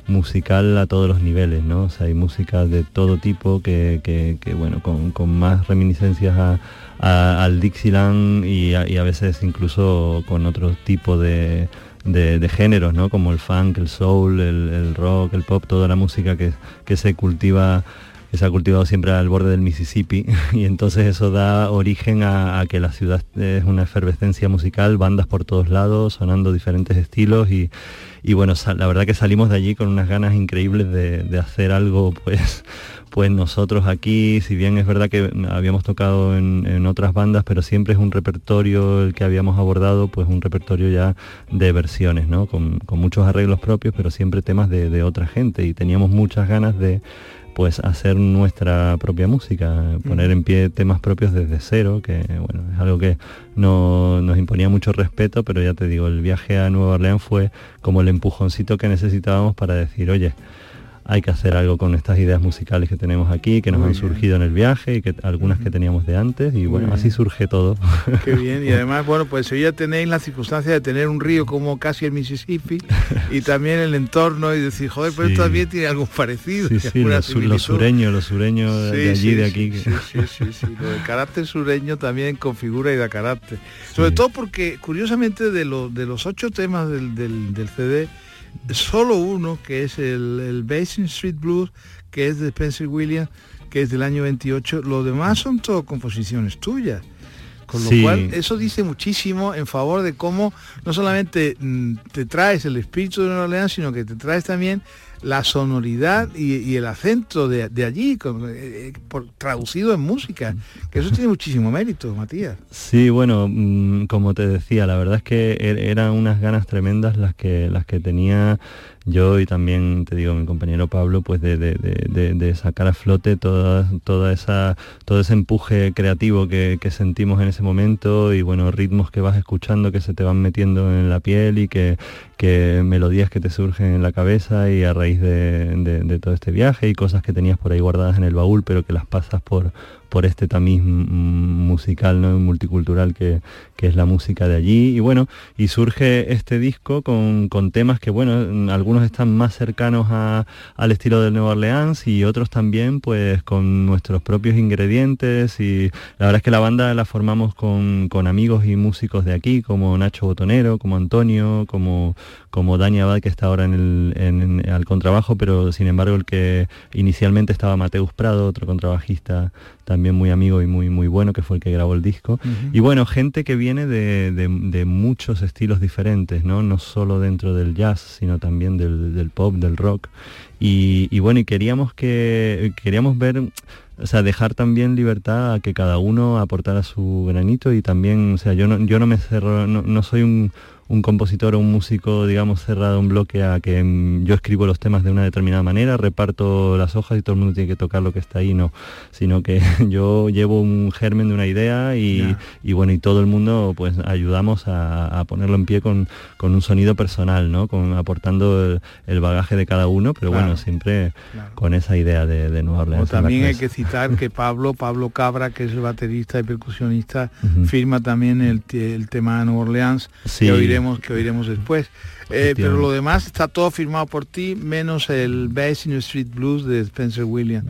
musical a todos los niveles, ¿no? O sea, hay música de todo tipo que, bueno, con, más reminiscencias al Dixieland y a, veces incluso con otro tipo de, géneros, ¿no? Como el funk, el soul, el, rock, el pop, toda la música que se cultiva se ha cultivado siempre al borde del Mississippi y entonces eso da origen a, que la ciudad es una efervescencia musical, bandas por todos lados, sonando diferentes estilos y, bueno, la verdad que salimos de allí con unas ganas increíbles de, hacer algo pues pues nosotros aquí, si bien es verdad que habíamos tocado en, otras bandas, pero siempre es un repertorio el que habíamos abordado, pues un repertorio ya de versiones, ¿no? Con, muchos arreglos propios, pero siempre temas de, otra gente y teníamos muchas ganas de, pues hacer nuestra propia música, poner en pie temas propios desde cero, que bueno, es algo que no, nos imponía mucho respeto, pero ya te digo, el viaje a Nueva Orleans fue como el empujoncito que necesitábamos para decir, oye, hay que hacer algo con estas ideas musicales que tenemos aquí, que nos han surgido en el viaje y que algunas que teníamos de antes y bueno, así surge todo. Qué bien, y además, bueno, pues hoy ya tenéis la circunstancia de tener un río como casi el Mississippi y también el entorno y decir, joder, pues esto también tiene algo parecido. Sí, sí, los, sureños, los sureños de allí, de aquí. Sí, sí, sí, sí, el carácter sureño también configura y da carácter. Sobre todo porque, curiosamente, de, de los ocho temas del, del, del CD, solo uno, que es el, el Basin Street Blues, que es de Spencer Williams, que es del año 28. Los demás son todo composiciones tuyas. Con lo cual, eso dice muchísimo en favor de cómo no solamente mm, te traes el espíritu de Nueva Orleans, sino que te traes también la sonoridad y, el acento de, allí, eh, por, traducido en música, que eso tiene muchísimo mérito, Matías. Sí, bueno, mm, como te decía, la verdad es que er, eran unas ganas tremendas las que, las que tenía yo y también te digo mi compañero Pablo pues de, sacar a flote toda, toda esa todo ese empuje creativo que, sentimos en ese momento y bueno ritmos que vas escuchando que se te van metiendo en la piel y que, que melodías que te surgen en la cabeza y a raíz de, todo este viaje y cosas que tenías por ahí guardadas en el baúl pero que las pasas por por este tamiz musical ¿no? multicultural que, es la música de allí y bueno y surge este disco con, temas que bueno algunos están más cercanos al estilo del Nueva Orleans y otros también pues con nuestros propios ingredientes y la verdad es que la banda la formamos con, amigos y músicos de aquí como Nacho Botonero como Antonio como como Dani Abad que está ahora en el en, al contrabajo pero sin embargo el que inicialmente estaba Mateus Prado otro contrabajista también muy amigo y muy, muy bueno, que fue el que grabó el disco. Y bueno, gente que viene de, muchos estilos diferentes, ¿no? No solo dentro del jazz, sino también del, pop, del rock. Y, bueno, y queríamos que queríamos ver o sea, dejar también libertad a que cada uno aportara su granito y también, o sea, yo no, yo no me cerro, no soy un, un compositor o un músico, digamos, cerrado un bloque a que mm, yo escribo los temas de una determinada manera, reparto las hojas y todo el mundo tiene que tocar lo que está ahí, no, sino que yo llevo un germen de una idea y, bueno, y todo el mundo pues ayudamos a, ponerlo en pie con, con, un sonido personal, ¿no? Con, aportando el, bagaje de cada uno, pero bueno, siempre con esa idea de, de Nueva Orleans. también hay que citar que Pablo, Pablo Cabra, que es el baterista y percusionista, firma también el, el tema de Nueva Orleans, sí. que oiremos después. Eh, pero lo demás está todo firmado por ti, menos el Basin Street Blues de Spencer Williams.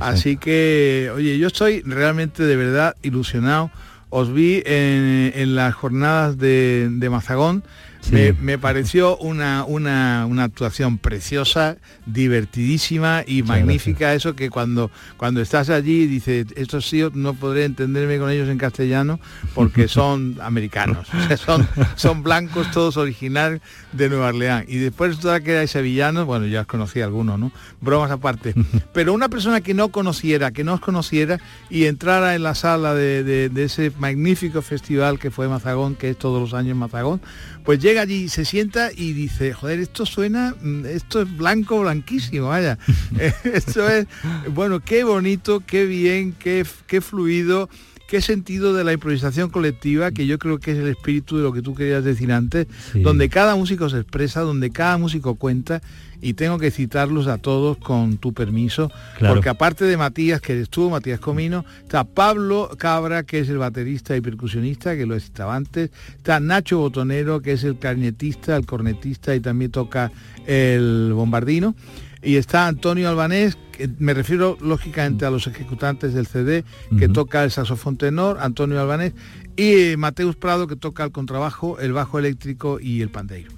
Así que, oye, yo estoy realmente de verdad ilusionado. Os vi en, las jornadas de, Mazagón, Me, pareció una, una, actuación preciosa, divertidísima y magnífica. Eso que cuando, cuando estás allí dices, estos sí no podré entenderme con ellos en castellano porque son americanos, son, son blancos todos original de Nueva Orleans. Y después toda que hay sevillanos, bueno, ya os conocí algunos, ¿no? Bromas aparte. Pero una persona que no conociera, que no os conociera y entrara en la sala de, de ese magnífico festival que fue Mazagón, que es todos los años Mazagón, pues llega allí, se sienta y dice, joder, esto suena, mm, esto es blanco, blanquísimo, vaya. esto es, bueno, qué bonito, qué bien, qué, qué fluido qué sentido de la improvisación colectiva, que yo creo que es el espíritu de lo que tú querías decir antes, donde cada músico se expresa, donde cada músico cuenta, y tengo que citarlos a todos con tu permiso, porque aparte de Matías, que eres tú, Matías Comino, está Pablo Cabra, que es el baterista y percusionista, que lo he citado antes, está Nacho Botonero, que es el clarinetista, el cornetista y también toca el bombardino, y está Antonio Albanés, me refiero lógicamente a los ejecutantes del CD, que toca el saxofón tenor, Antonio Albanés, y Mateus Prado, que toca el contrabajo, el bajo eléctrico y el pandeiro.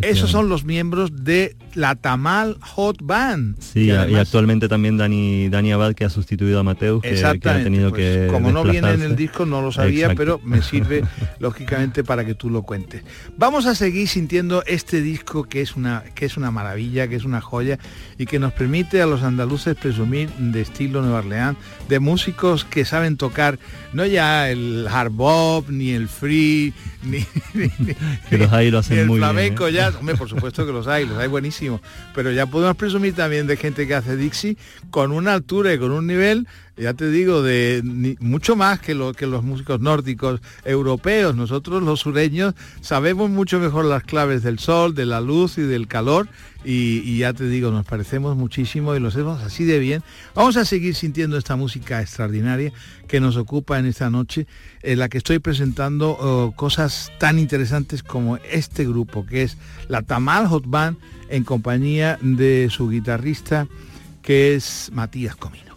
Esos son los miembros de la Tamal Hot Band. Sí, y actualmente también Dani, Dani Abad, que ha sustituido a Mateus, que, ha tenido pues, que Como no viene en el disco, no lo sabía, pero me sirve lógicamente para que tú lo cuentes. Vamos a seguir sintiendo este disco que es una, que es una maravilla, que es una joya y que nos permite a los andaluces presumir de estilo Nueva Orleans, de músicos que saben tocar no ya el hard ni el free, ni, que los hay lo hacen el flamenco ¿eh? ya, hombre, por supuesto que los hay, los hay buenísimos, pero ya podemos presumir también de gente que hace Dixie con una altura y con un nivel ya te digo, de mucho más que, lo, que los músicos nórdicos europeos. Nosotros los sureños sabemos mucho mejor las claves del sol, de la luz y del calor. Y, ya te digo, nos parecemos muchísimo y lo hacemos así de bien. Vamos a seguir sintiendo esta música extraordinaria que nos ocupa en esta noche, en la que estoy presentando oh, cosas tan interesantes como este grupo, que es la Tamal Hot Band, en compañía de su guitarrista, que es Matías Comino.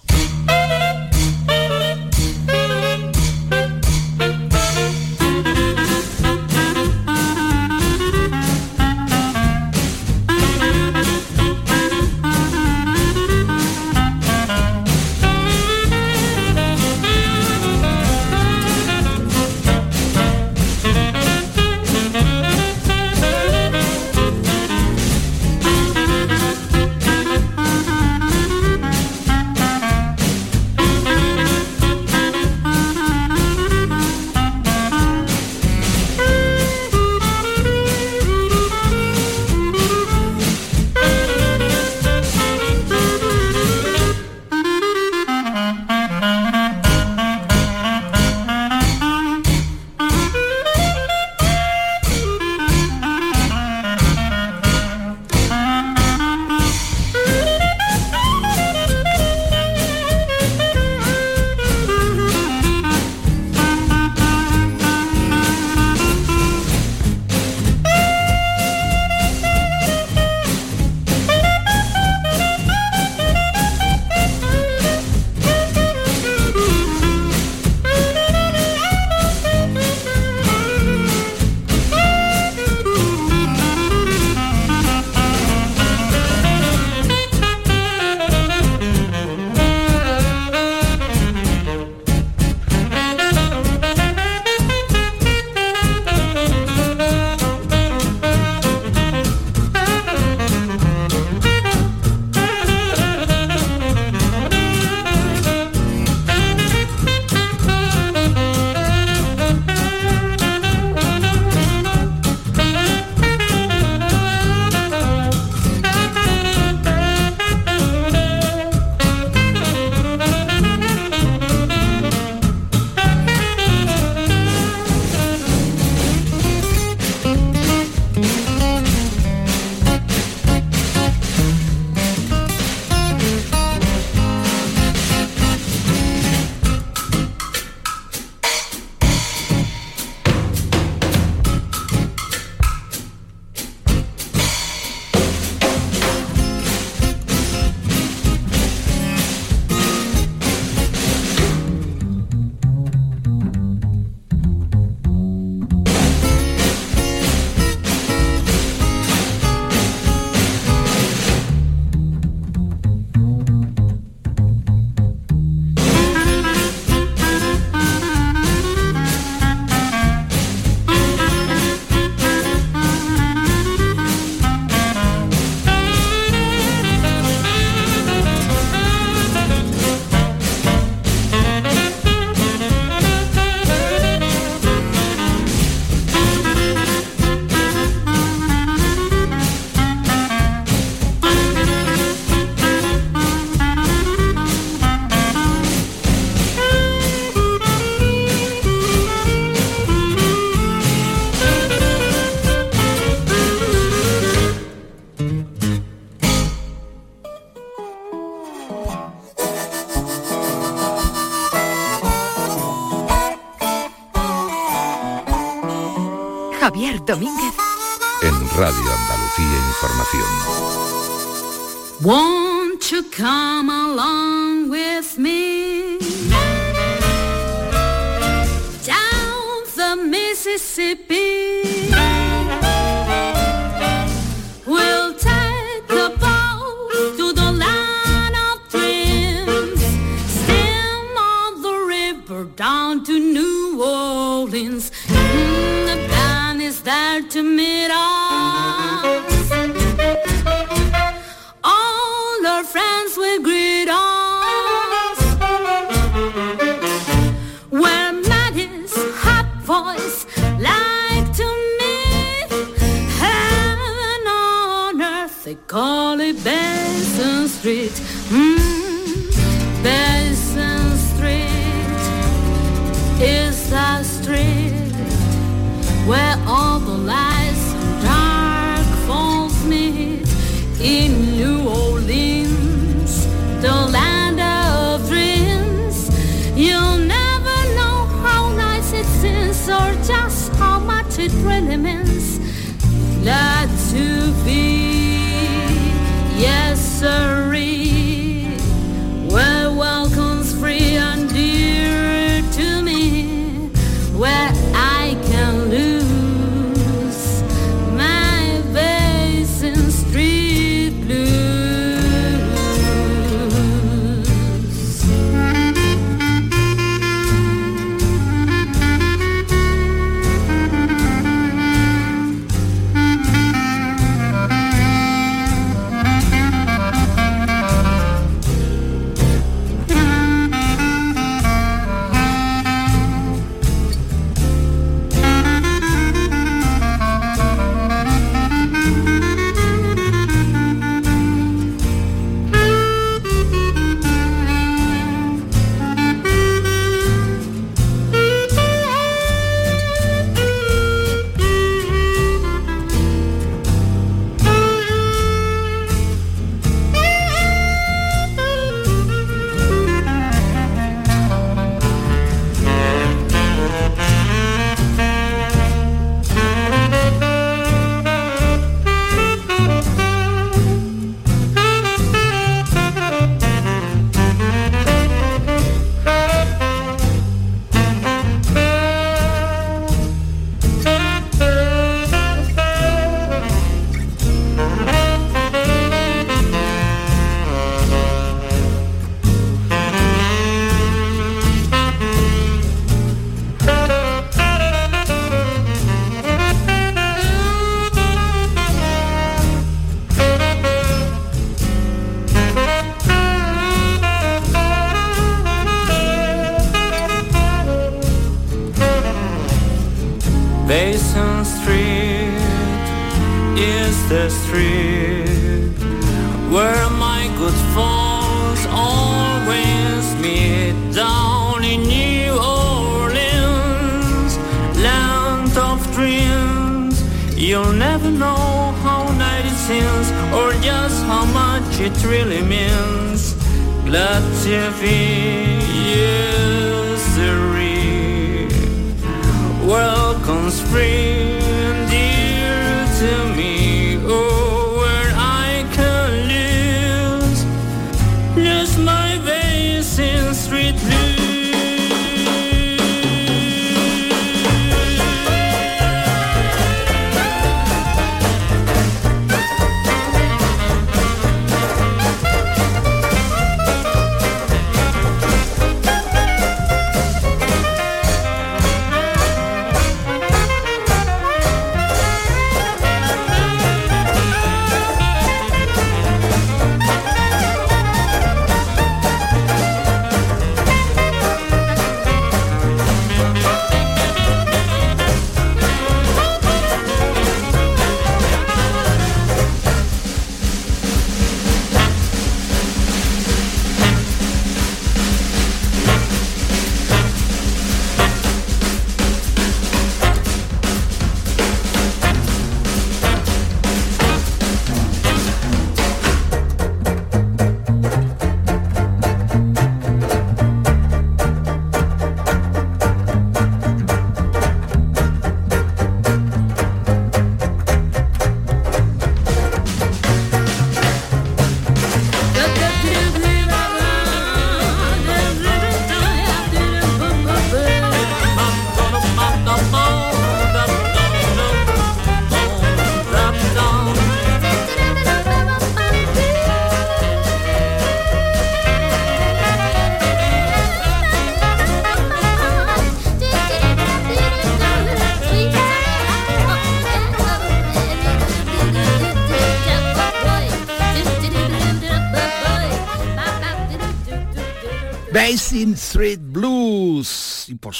Come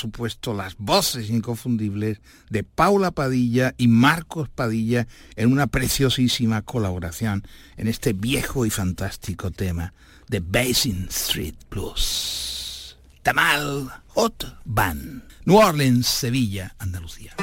supuesto las voces inconfundibles de Paula Padilla y Marcos Padilla en una preciosísima colaboración en este viejo y fantástico tema de Basin Street Blues. Tamal Hot Band, New Orleans, Sevilla, Andalucía.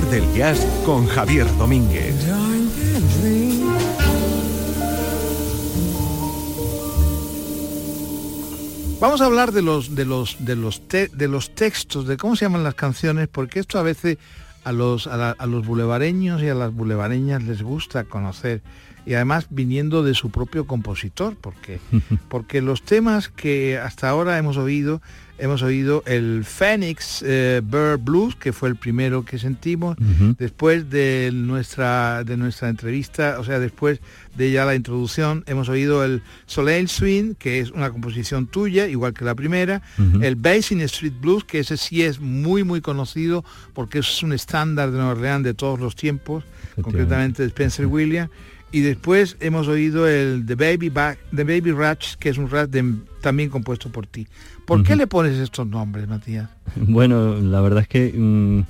Del Jazz con Javier Domínguez. Vamos a hablar de los de los de los te- de los textos, de cómo se llaman las canciones, porque esto a veces a los a, a los bulevareños y a las bulevareñas les gusta conocer y además viniendo de su propio compositor, porque, porque los temas que hasta ahora hemos oído, hemos oído el Phoenix eh, Bird Blues, que fue el primero que sentimos, después de nuestra, de nuestra entrevista, o sea, después de ya la introducción, hemos oído el Soleil Swing, que es una composición tuya, igual que la primera, el Basin Street Blues, que ese sí es muy, muy conocido, porque es un estándar de Nueva Orleans de todos los tiempos, concretamente de Spencer Williams. Y después hemos oído el The Baby Back, The Baby Ratch, que es un rat también compuesto por ti. ¿Por qué le pones estos nombres, Matías? Bueno, la verdad es que mm,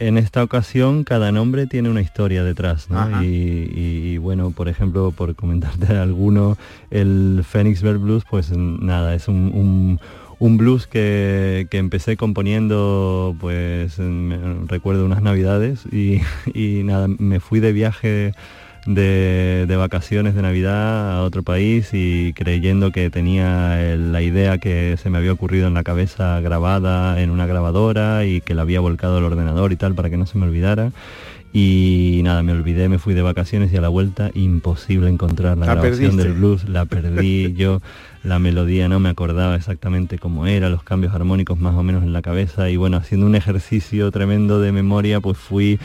en esta ocasión cada nombre tiene una historia detrás, ¿no? Y, y- y, bueno, por ejemplo, por comentarte alguno, el Phoenix Bird Blues, pues nada, es un, un- un blues que, que empecé componiendo, pues en- recuerdo unas navidades y, y nada, me fui de viaje de, de vacaciones de Navidad a otro país y creyendo que tenía la idea que se me había ocurrido en la cabeza grabada en una grabadora y que la había volcado al ordenador y tal para que no se me olvidara. Y nada, me olvidé, me fui de vacaciones y a la vuelta imposible encontrar la, La grabación perdiste. del blues, la perdí yo, la melodía no me acordaba exactamente cómo era, los cambios armónicos más o menos en la cabeza y bueno, haciendo un ejercicio tremendo de memoria, pues fui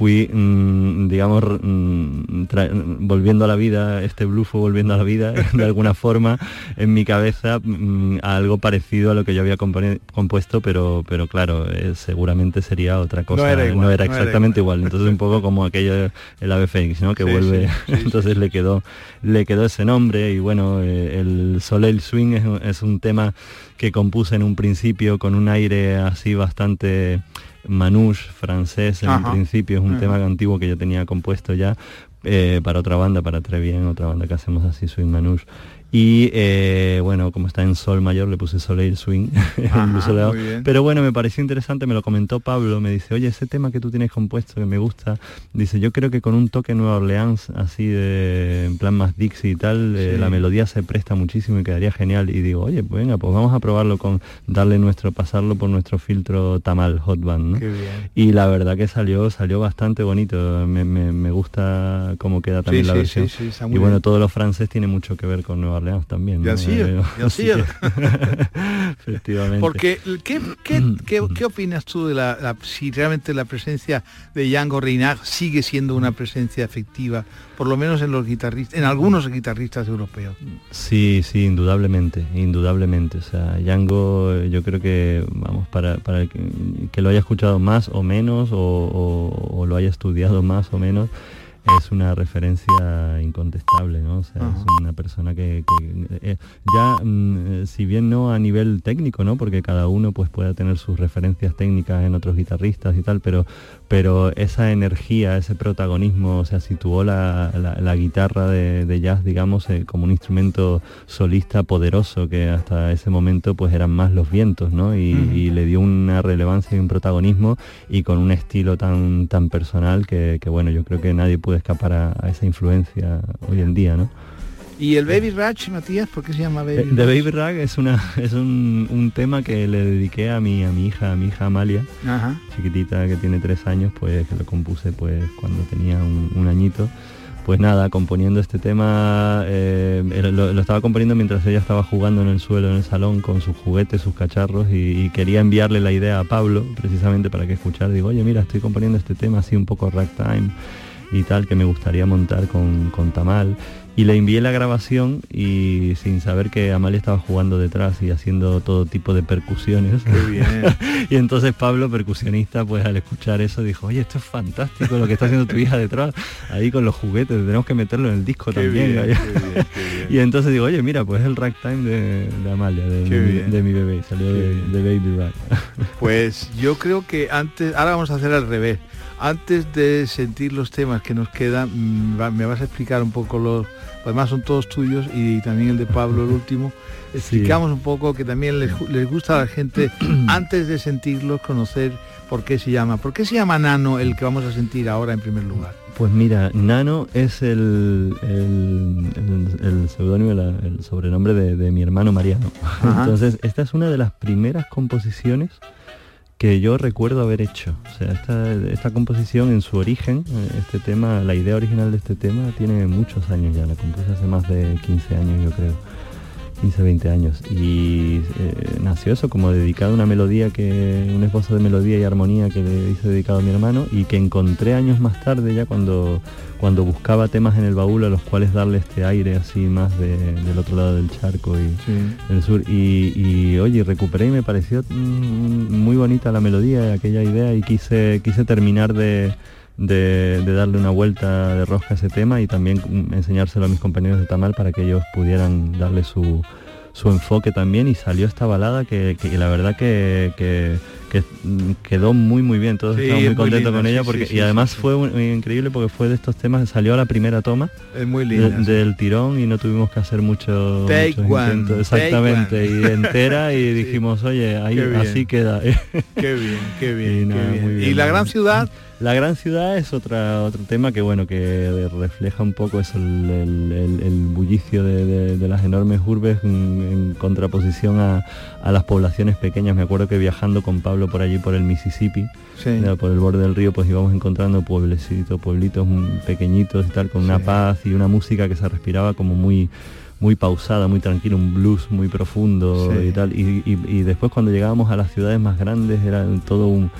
fui, mm, digamos, mm, volviendo a la vida, este blues fue volviendo a la vida, de alguna forma, en mi cabeza, mm, a algo parecido a lo que yo había compuesto, pero, pero claro, eh, seguramente sería otra cosa, era igual, no era exactamente igual. Entonces un poco como aquello, el ave fénix, ¿no? Que Sí, vuelve, sí, sí, sí. entonces le quedó, le quedó ese nombre y bueno, eh, el Soleil Swing es un tema que compuse en un principio con un aire así bastante manouche francés en Ajá. principio, es un Ajá. tema antiguo que yo tenía compuesto ya eh, para otra banda, para Trevien, otra banda que hacemos así, swing manouche. Y eh, bueno, como está en sol mayor, le puse Soleil Swing. Ajá. Pero bueno, me pareció interesante, me lo comentó Pablo, me dice, oye, ese tema que tú tienes compuesto, que me gusta, dice, yo creo que con un toque Nueva Orleans, así de, en plan más Dixie y tal, eh, la melodía se presta muchísimo y quedaría genial. Y digo, oye, pues venga, pues vamos a probarlo con, darle nuestro, pasarlo por nuestro filtro Tamal Hot Band, ¿no? Qué bien. Y la verdad que salió, salió bastante bonito, me, me- me gusta cómo queda también la sí, versión. y bueno, bien. todo lo francés tiene mucho que ver con Nueva Orleans también. Ya así sí. que- Efectivamente. Porque, ¿qué, qué, qué, qué opinas tú de la, la- si realmente la presencia de Django Reinhardt sigue siendo una presencia efectiva, por lo menos en los guitarristas, en algunos guitarristas europeos? Sí, sí, indudablemente, indudablemente. O sea, Django, yo creo que, vamos, para, para que, que lo haya escuchado más o menos, o, o- o lo haya estudiado más o menos, es una referencia incontestable, ¿no? O sea, Ajá. es una persona que, que, eh, ya, mm, eh, si bien no a nivel técnico, ¿no? Porque cada uno pues pueda tener sus referencias técnicas en otros guitarristas y tal, pero, pero esa energía, ese protagonismo, o sea, situó la, la- la guitarra de, de jazz, digamos, eh, como un instrumento solista poderoso que hasta ese momento pues eran más los vientos, ¿no? Y, le dio una relevancia y un protagonismo y con un estilo tan, tan personal que, que, bueno, yo creo que nadie puede escapar a, a esa influencia hoy en día, ¿no? ¿Y el Baby Ratch, Matías? ¿Por qué se llama Baby Eh, The? Baby Rag es una es un, un tema que le dediqué a mi a mi hija, a mi hija Amalia, Ajá. chiquitita que tiene tres años, pues que lo compuse pues cuando tenía un, un añito. Pues nada, componiendo este tema, eh, lo, lo estaba componiendo mientras ella estaba jugando en el suelo en el salón con sus juguetes, sus cacharros y, y quería enviarle la idea a Pablo precisamente para que escuchara. Digo, oye, mira, estoy componiendo este tema así un poco ragtime y tal que me gustaría montar con, con Tamal. Y le envié la grabación y sin saber que Amalia estaba jugando detrás y haciendo todo tipo de percusiones. Qué bien. y entonces Pablo, percusionista, pues al escuchar eso dijo, oye, esto es fantástico lo que está haciendo tu hija detrás, ahí con los juguetes, tenemos que meterlo en el disco Qué también. bien, bien. Y entonces digo, oye, mira, pues es el ragtime de, de Amalia, de, mi, de mi bebé, salió de Baby Rag. Pues yo creo que antes, ahora vamos a hacer al revés. Antes de sentir los temas que nos quedan, mm, me vas a explicar un poco los, además son todos tuyos y también el de Pablo el último. Explicamos un poco que también les, gu- les gusta a la gente antes de sentirlos conocer por qué se llama. ¿Por qué se llama Nano el que vamos a sentir ahora en primer lugar? Pues mira, Nano es el, el, el- el seudónimo, el sobrenombre de, de mi hermano Mariano. Ajá. Entonces, esta es una de las primeras composiciones que yo recuerdo haber hecho. O sea, esta, esta composición en su origen, eh, este tema, la idea original de este tema tiene muchos años ya, la compuse hace más de 15 años yo creo. 15, 20 años. Y eh, nació eso como dedicado a una melodía, que un esbozo de melodía y armonía que le hice dedicado a mi hermano y que encontré años más tarde ya cuando, cuando buscaba temas en el baúl a los cuales darle este aire así más de- del otro lado del charco y del sur. Y, y, oye, recuperé y me pareció mm, muy bonita la melodía, aquella idea y quise, quise terminar de, de, de darle una vuelta de rosca a ese tema y también enseñárselo a mis compañeros de Tamal para que ellos pudieran darle su, su enfoque también y salió esta balada que, que la verdad que, que- que, quedó muy muy bien, todos Sí, estamos es muy contentos con ella porque sí, y además fue un- increíble porque fue de estos temas, salió a la primera toma Es muy linda. del tirón y no tuvimos que hacer mucho Take muchos one, intentos. take exactamente one. y entera y dijimos oye ahí así queda Qué bien, qué bien, Y nada, qué bien. Y la gran ciudad, la gran ciudad es otra otro tema que bueno que refleja un poco eso, el, el- el- el bullicio de, de- de las enormes urbes en, en contraposición a, a las poblaciones pequeñas. Me acuerdo que viajando con Pablo por allí por el Mississippi, Sí. por el borde del río, pues íbamos encontrando pueblecitos, pueblitos mm, pequeñitos y tal, con una paz y una música que se respiraba como muy muy pausada, muy tranquila, un blues muy profundo Sí. y tal. Y, y- y después cuando llegábamos a las ciudades más grandes era todo un,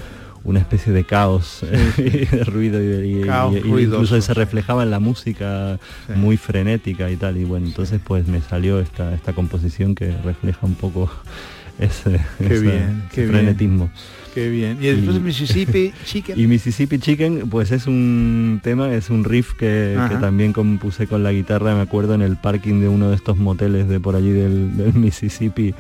una especie de caos y de ruido y, de- y- Caos y- y ruidoso, incluso se reflejaba en la música Sí. muy frenética y tal. Y bueno, entonces pues me salió esta, esta composición que refleja un poco ese, Qué bien, qué bien. frenetismo. qué bien. Y después Y- Mississippi Chicken. Y Mississippi Chicken, pues es un tema, es un riff que, también compuse con la guitarra, me acuerdo, en el parking de uno de estos moteles de por allí del, del Mississippi,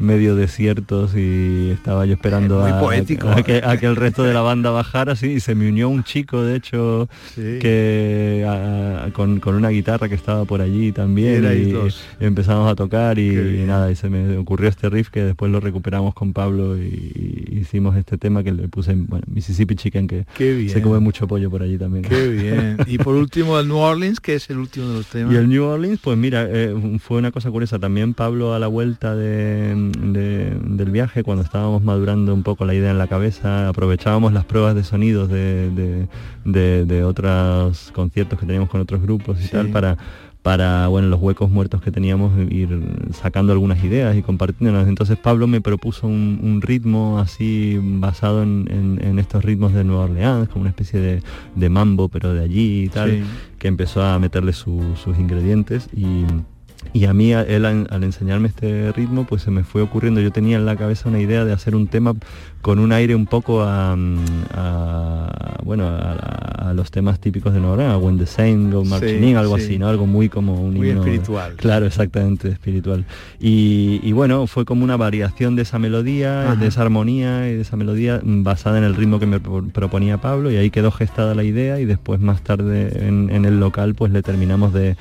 medio desiertos, y estaba yo esperando Muy a, poético. a que, a que el resto de la banda bajara, sí, y se me unió un chico, de hecho, Sí. que con, con una guitarra que estaba por allí también, y, empezamos a tocar y, nada, y se me ocurrió este riff que después lo recuperamos con Pablo y, y hicimos este tema que le puse bueno, Mississippi Chicken que se come mucho pollo por allí también. Qué bien. Y por último el New Orleans, que es el último de los temas. Y el New Orleans, pues mira, eh, fue una cosa curiosa. También Pablo a la vuelta de- de- del viaje, cuando estábamos madurando un poco la idea en la cabeza, aprovechábamos las pruebas de sonidos de, de- otros conciertos que teníamos con otros grupos y Sí. tal para para bueno los huecos muertos que teníamos ir sacando algunas ideas y compartiéndolas entonces Pablo me propuso un, un ritmo así basado en, en- en estos ritmos de Nueva Orleans como una especie de, de mambo pero de allí y tal Sí. que empezó a meterle su- sus ingredientes y, y a mí él al, enseñarme este ritmo pues se me fue ocurriendo, yo tenía en la cabeza una idea de hacer un tema con un aire un poco a, a- bueno a, a los temas típicos de Orleans, a When the Saint Go Marching Sí, algo sí. así, ¿no? Algo muy como un Muy himno- espiritual. Claro, exactamente, espiritual. Y, y bueno, fue como una variación de esa melodía, Ajá. de esa armonía y de esa melodía mm, basada en el ritmo que me pro- proponía Pablo y ahí quedó gestada la idea y después más tarde en, en el local pues le terminamos de,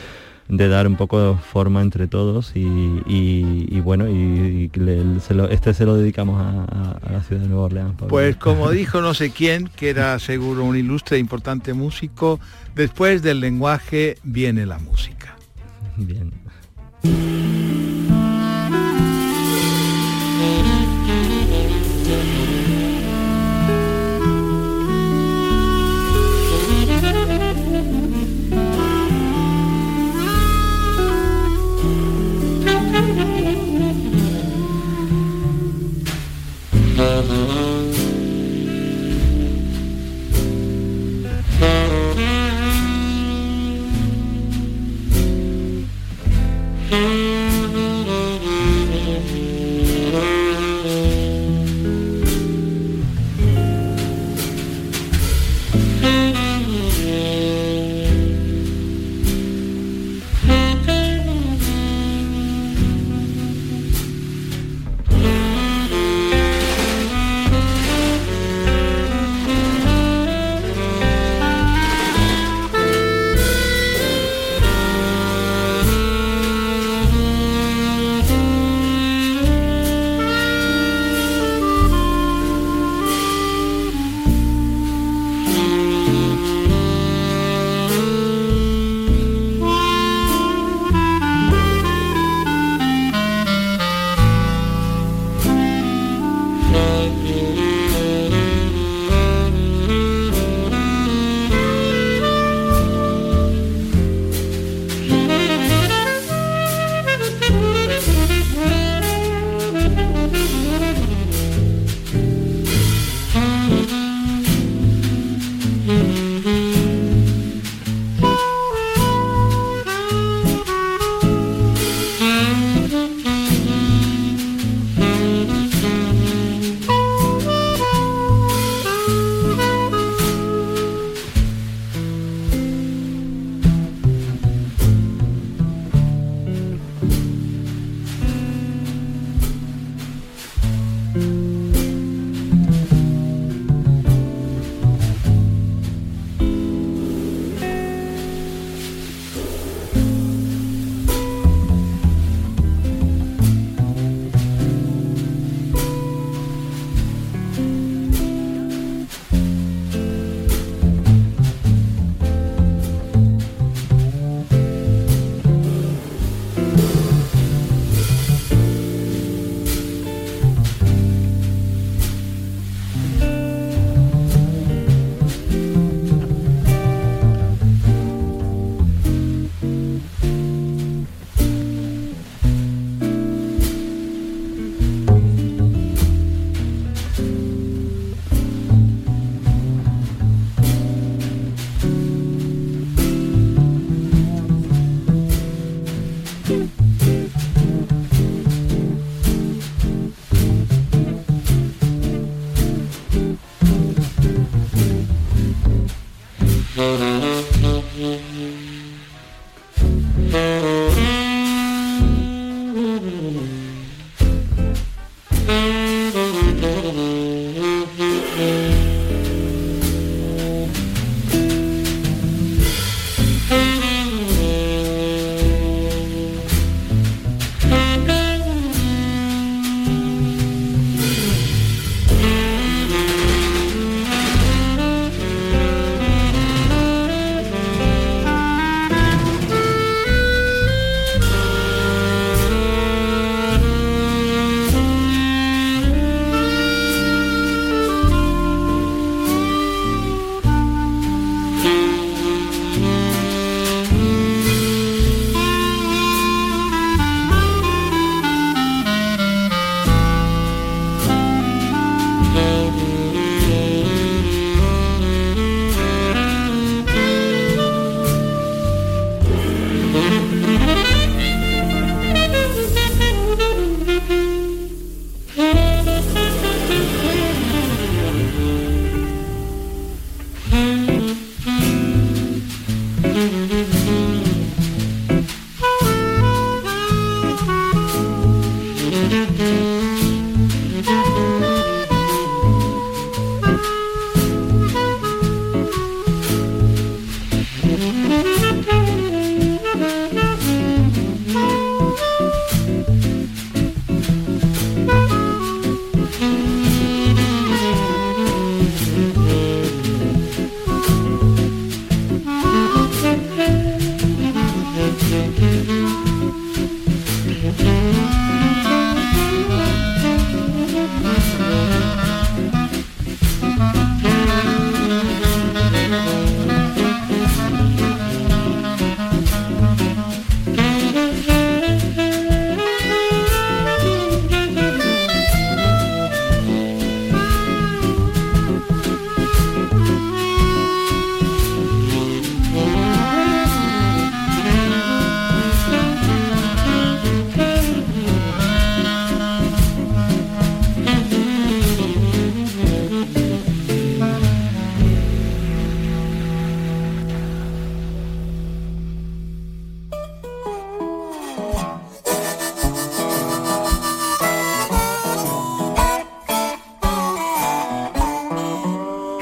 de dar un poco de forma entre todos y, y- y bueno, y, y le- se lo- este se lo dedicamos a, a- a la ciudad de Nueva Orleans. Pablo. Pues como dijo no sé quién, que era seguro un ilustre e importante músico, después del lenguaje viene la música. Bien.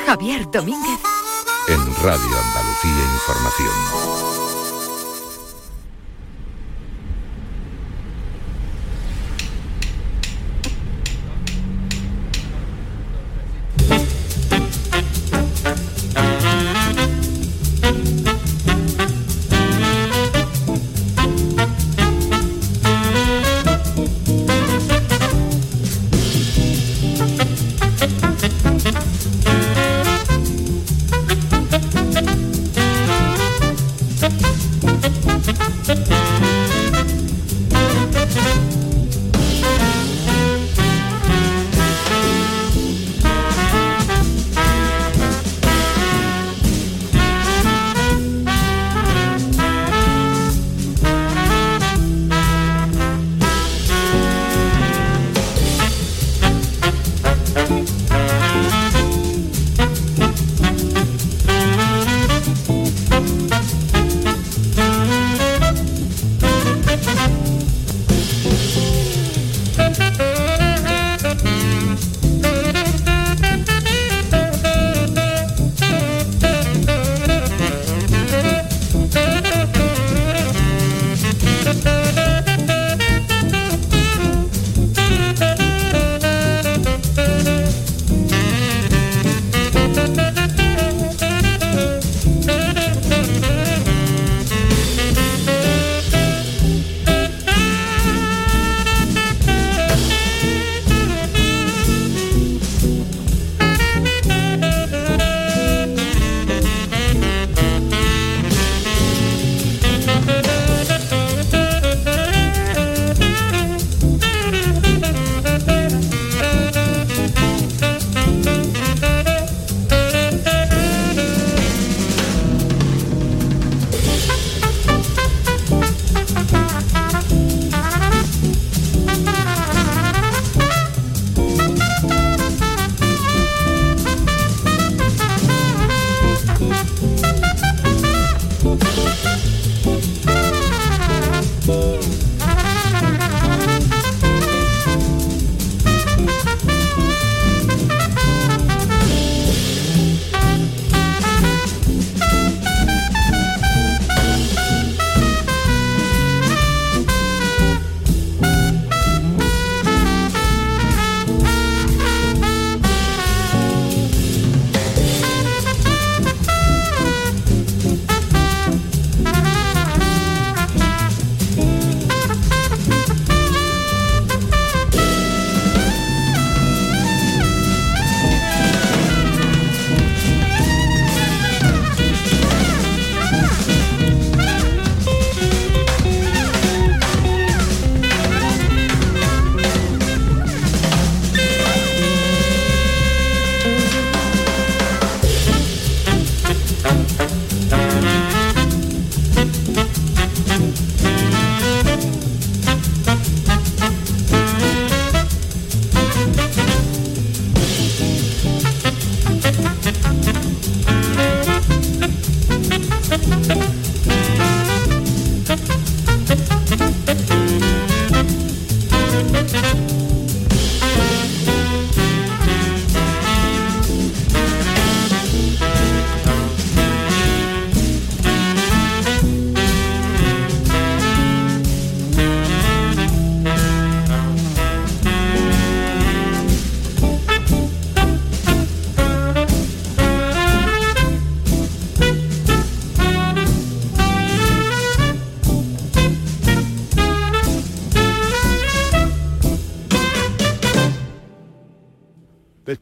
Javier Domínguez En Radio Andalucía Información.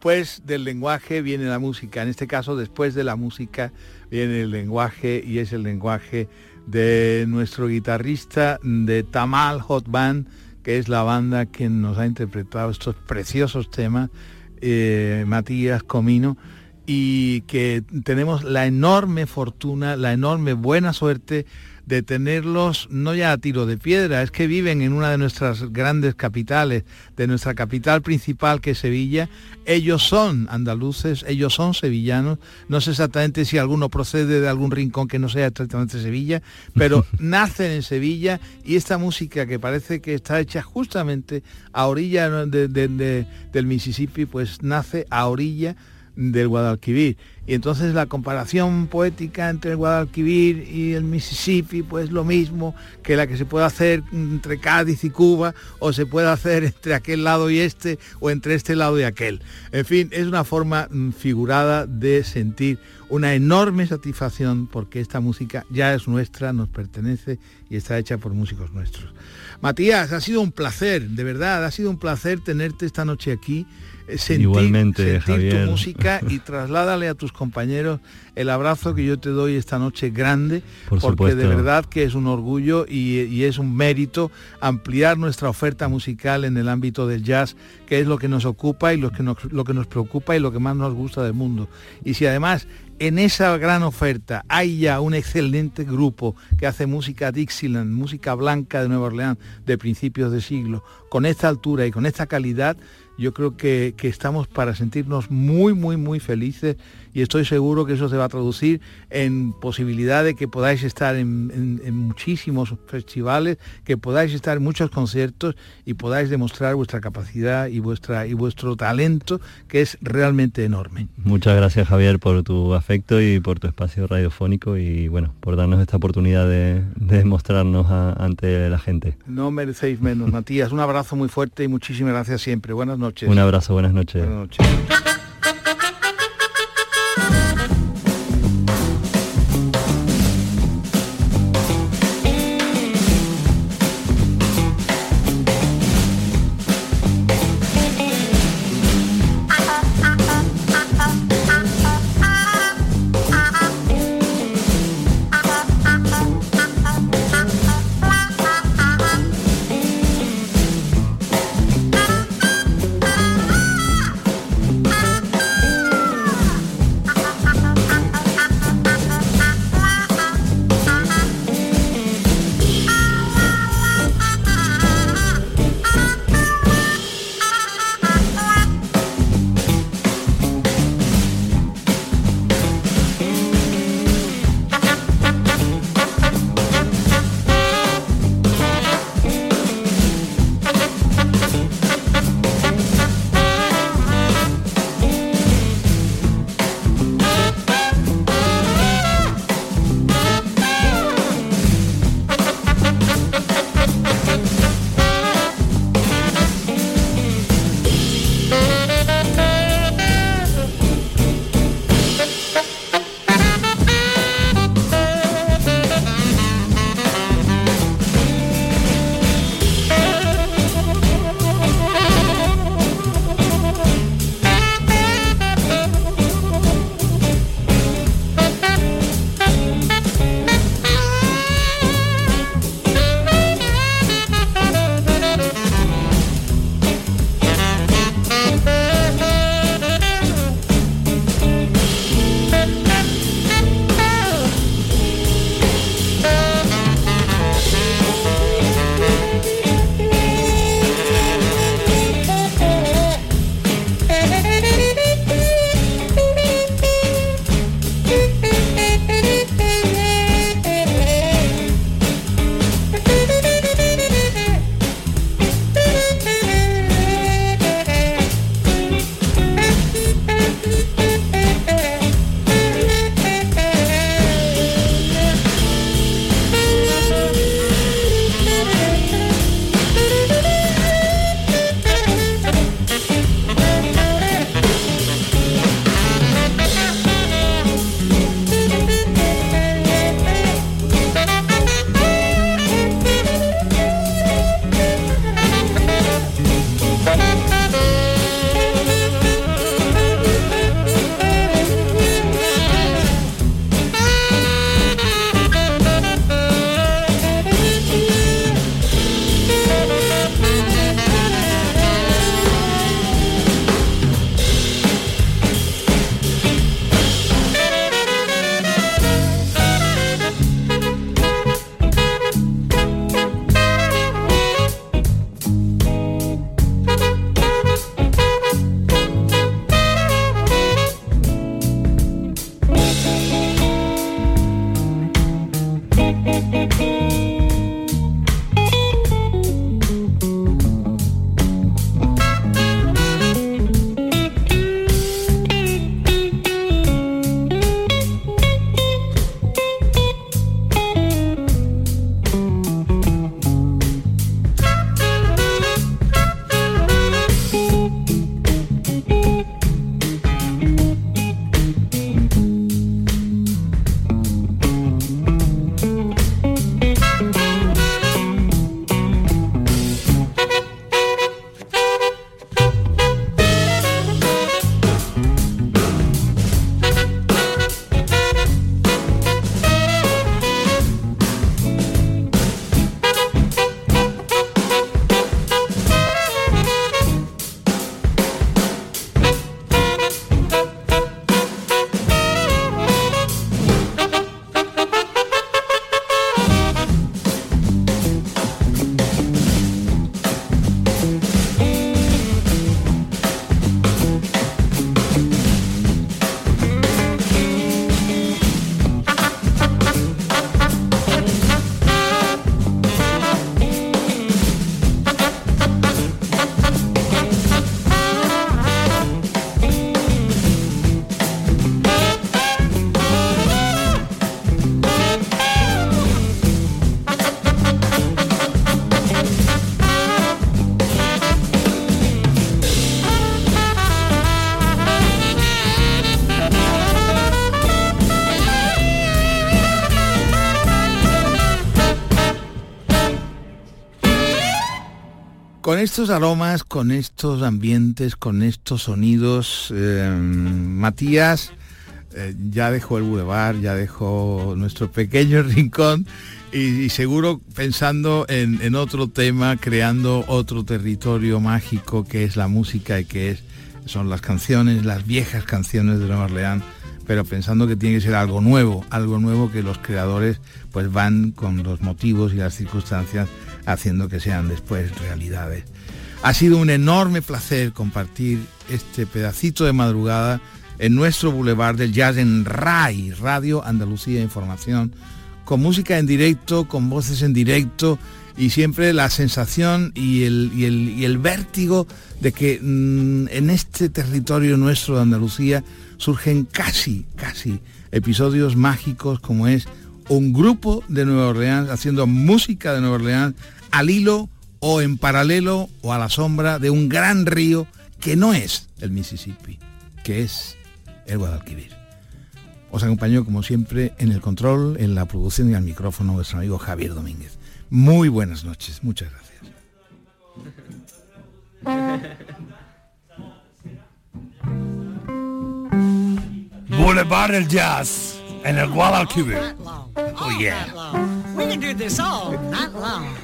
Después del lenguaje viene la música. En este caso, después de la música viene el lenguaje y es el lenguaje de nuestro guitarrista de Tamal Hot Band, que es la banda que nos ha interpretado estos preciosos temas, eh, Matías Comino, y que tenemos la enorme fortuna, la enorme buena suerte de tenerlos no ya a tiro de piedra, es que viven en una de nuestras grandes capitales, de nuestra capital principal que es Sevilla. Ellos son andaluces, ellos son sevillanos, no sé exactamente si alguno procede de algún rincón que no sea exactamente Sevilla, pero nacen en Sevilla y esta música que parece que está hecha justamente a orilla de- de- de- del Mississippi, pues nace a orilla del Guadalquivir. Y entonces la comparación poética entre el Guadalquivir y el Mississippi, pues lo mismo que la que se puede hacer entre Cádiz y Cuba, o se puede hacer entre aquel lado y este, o entre este lado y aquel. En fin, es una forma mm, figurada de sentir una enorme satisfacción porque esta música ya es nuestra, nos pertenece y está hecha por músicos nuestros. Matías, ha sido un placer, de verdad, ha sido un placer tenerte esta noche aquí. Eh, Sentir, Igualmente, sentir Javier. tu música y trasládale a tus compañeros el abrazo que yo te doy esta noche grande, Por porque de verdad que es un orgullo y, y es un mérito ampliar nuestra oferta musical en el ámbito del jazz, que es lo que nos ocupa y lo que nos, lo que nos preocupa y lo que más nos gusta del mundo. Y si además en esa gran oferta hay ya un excelente grupo que hace música Dixieland, música blanca de Nueva Orleans de principios de siglo, con esta altura y con esta calidad, yo creo que, que estamos para sentirnos muy, muy, muy felices y estoy seguro que eso se va a traducir en posibilidad de que podáis estar en, en- en muchísimos festivales, que podáis estar en muchos conciertos y podáis demostrar vuestra capacidad y, vuestra, y vuestro talento, que es realmente enorme. Muchas gracias Javier por tu afecto y por tu espacio radiofónico y bueno, por darnos esta oportunidad de, de mostrarnos a- ante la gente. No merecéis menos, Matías. Un abrazo muy fuerte y muchísimas gracias siempre. Buenas noches. Un abrazo, buenas noches. Buenas noches. Estos aromas, con estos ambientes, con estos sonidos, eh, Matías eh, ya dejó el bulevar, ya dejó nuestro pequeño rincón y, seguro pensando en, en otro tema, creando otro territorio mágico que es la música y que es, son las canciones, las viejas canciones de Nueva Orleans pero pensando que tiene que ser algo nuevo, algo nuevo que los creadores pues van con los motivos y las circunstancias haciendo que sean después realidades. Ha sido un enorme placer compartir este pedacito de madrugada en nuestro Boulevard del Jazz en RAI, Radio Andalucía Información, con música en directo, con voces en directo y siempre la sensación y el, y el, y el vértigo de que mmm, en este territorio nuestro de Andalucía surgen casi, casi episodios mágicos como es un grupo de Nueva Orleans haciendo música de Nueva Orleans al hilo o en paralelo o a la sombra de un gran río que no es el Mississippi, que es el Guadalquivir. Os acompañó como siempre en el control, en la producción y al micrófono vuestro amigo Javier Domínguez. Muy buenas noches, muchas gracias. Boulevard del Jazz en el Guadalquivir. Oh yeah. We can do this all night long.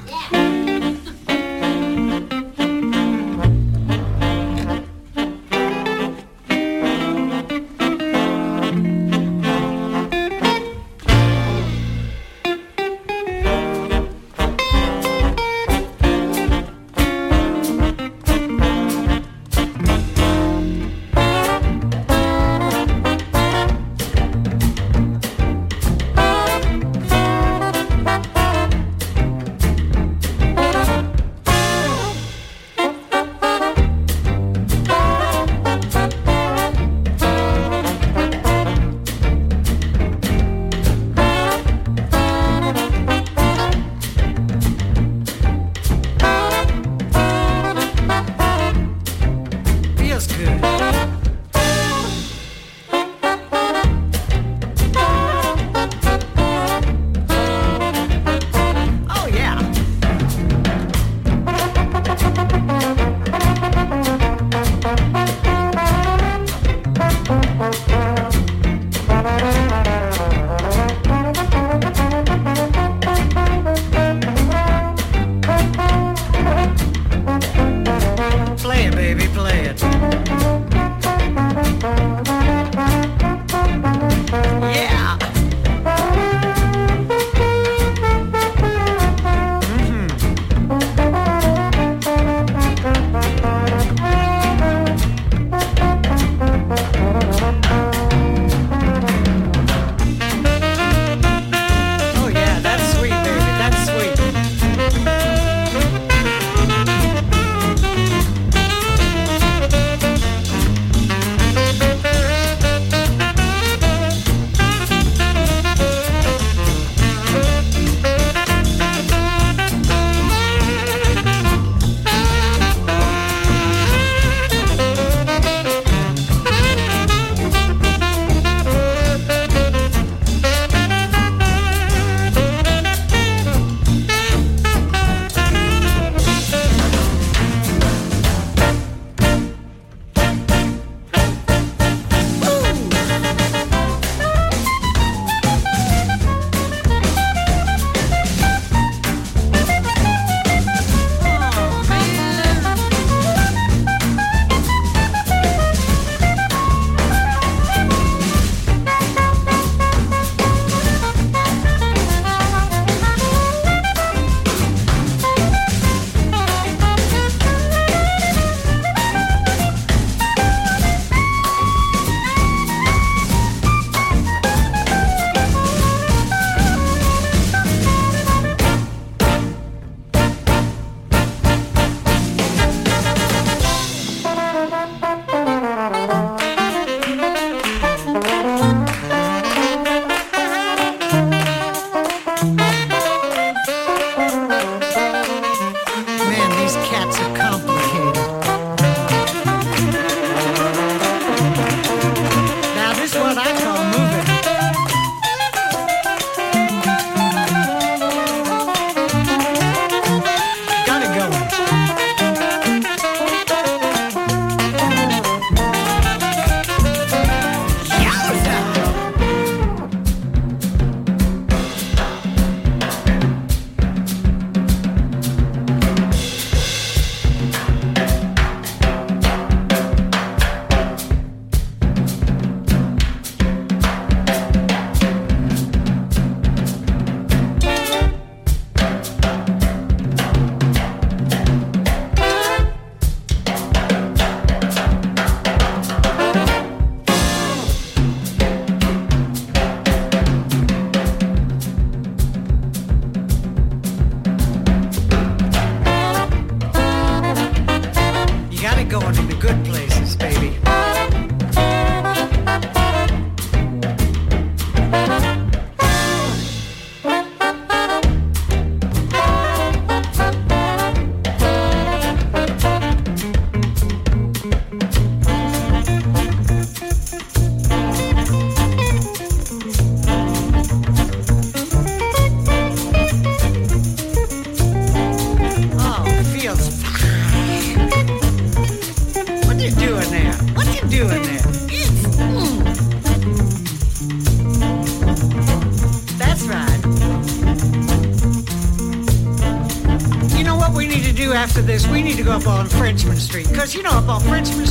up on Frenchman Street. Because, you know, up on Frenchman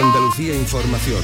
Andalucía Información.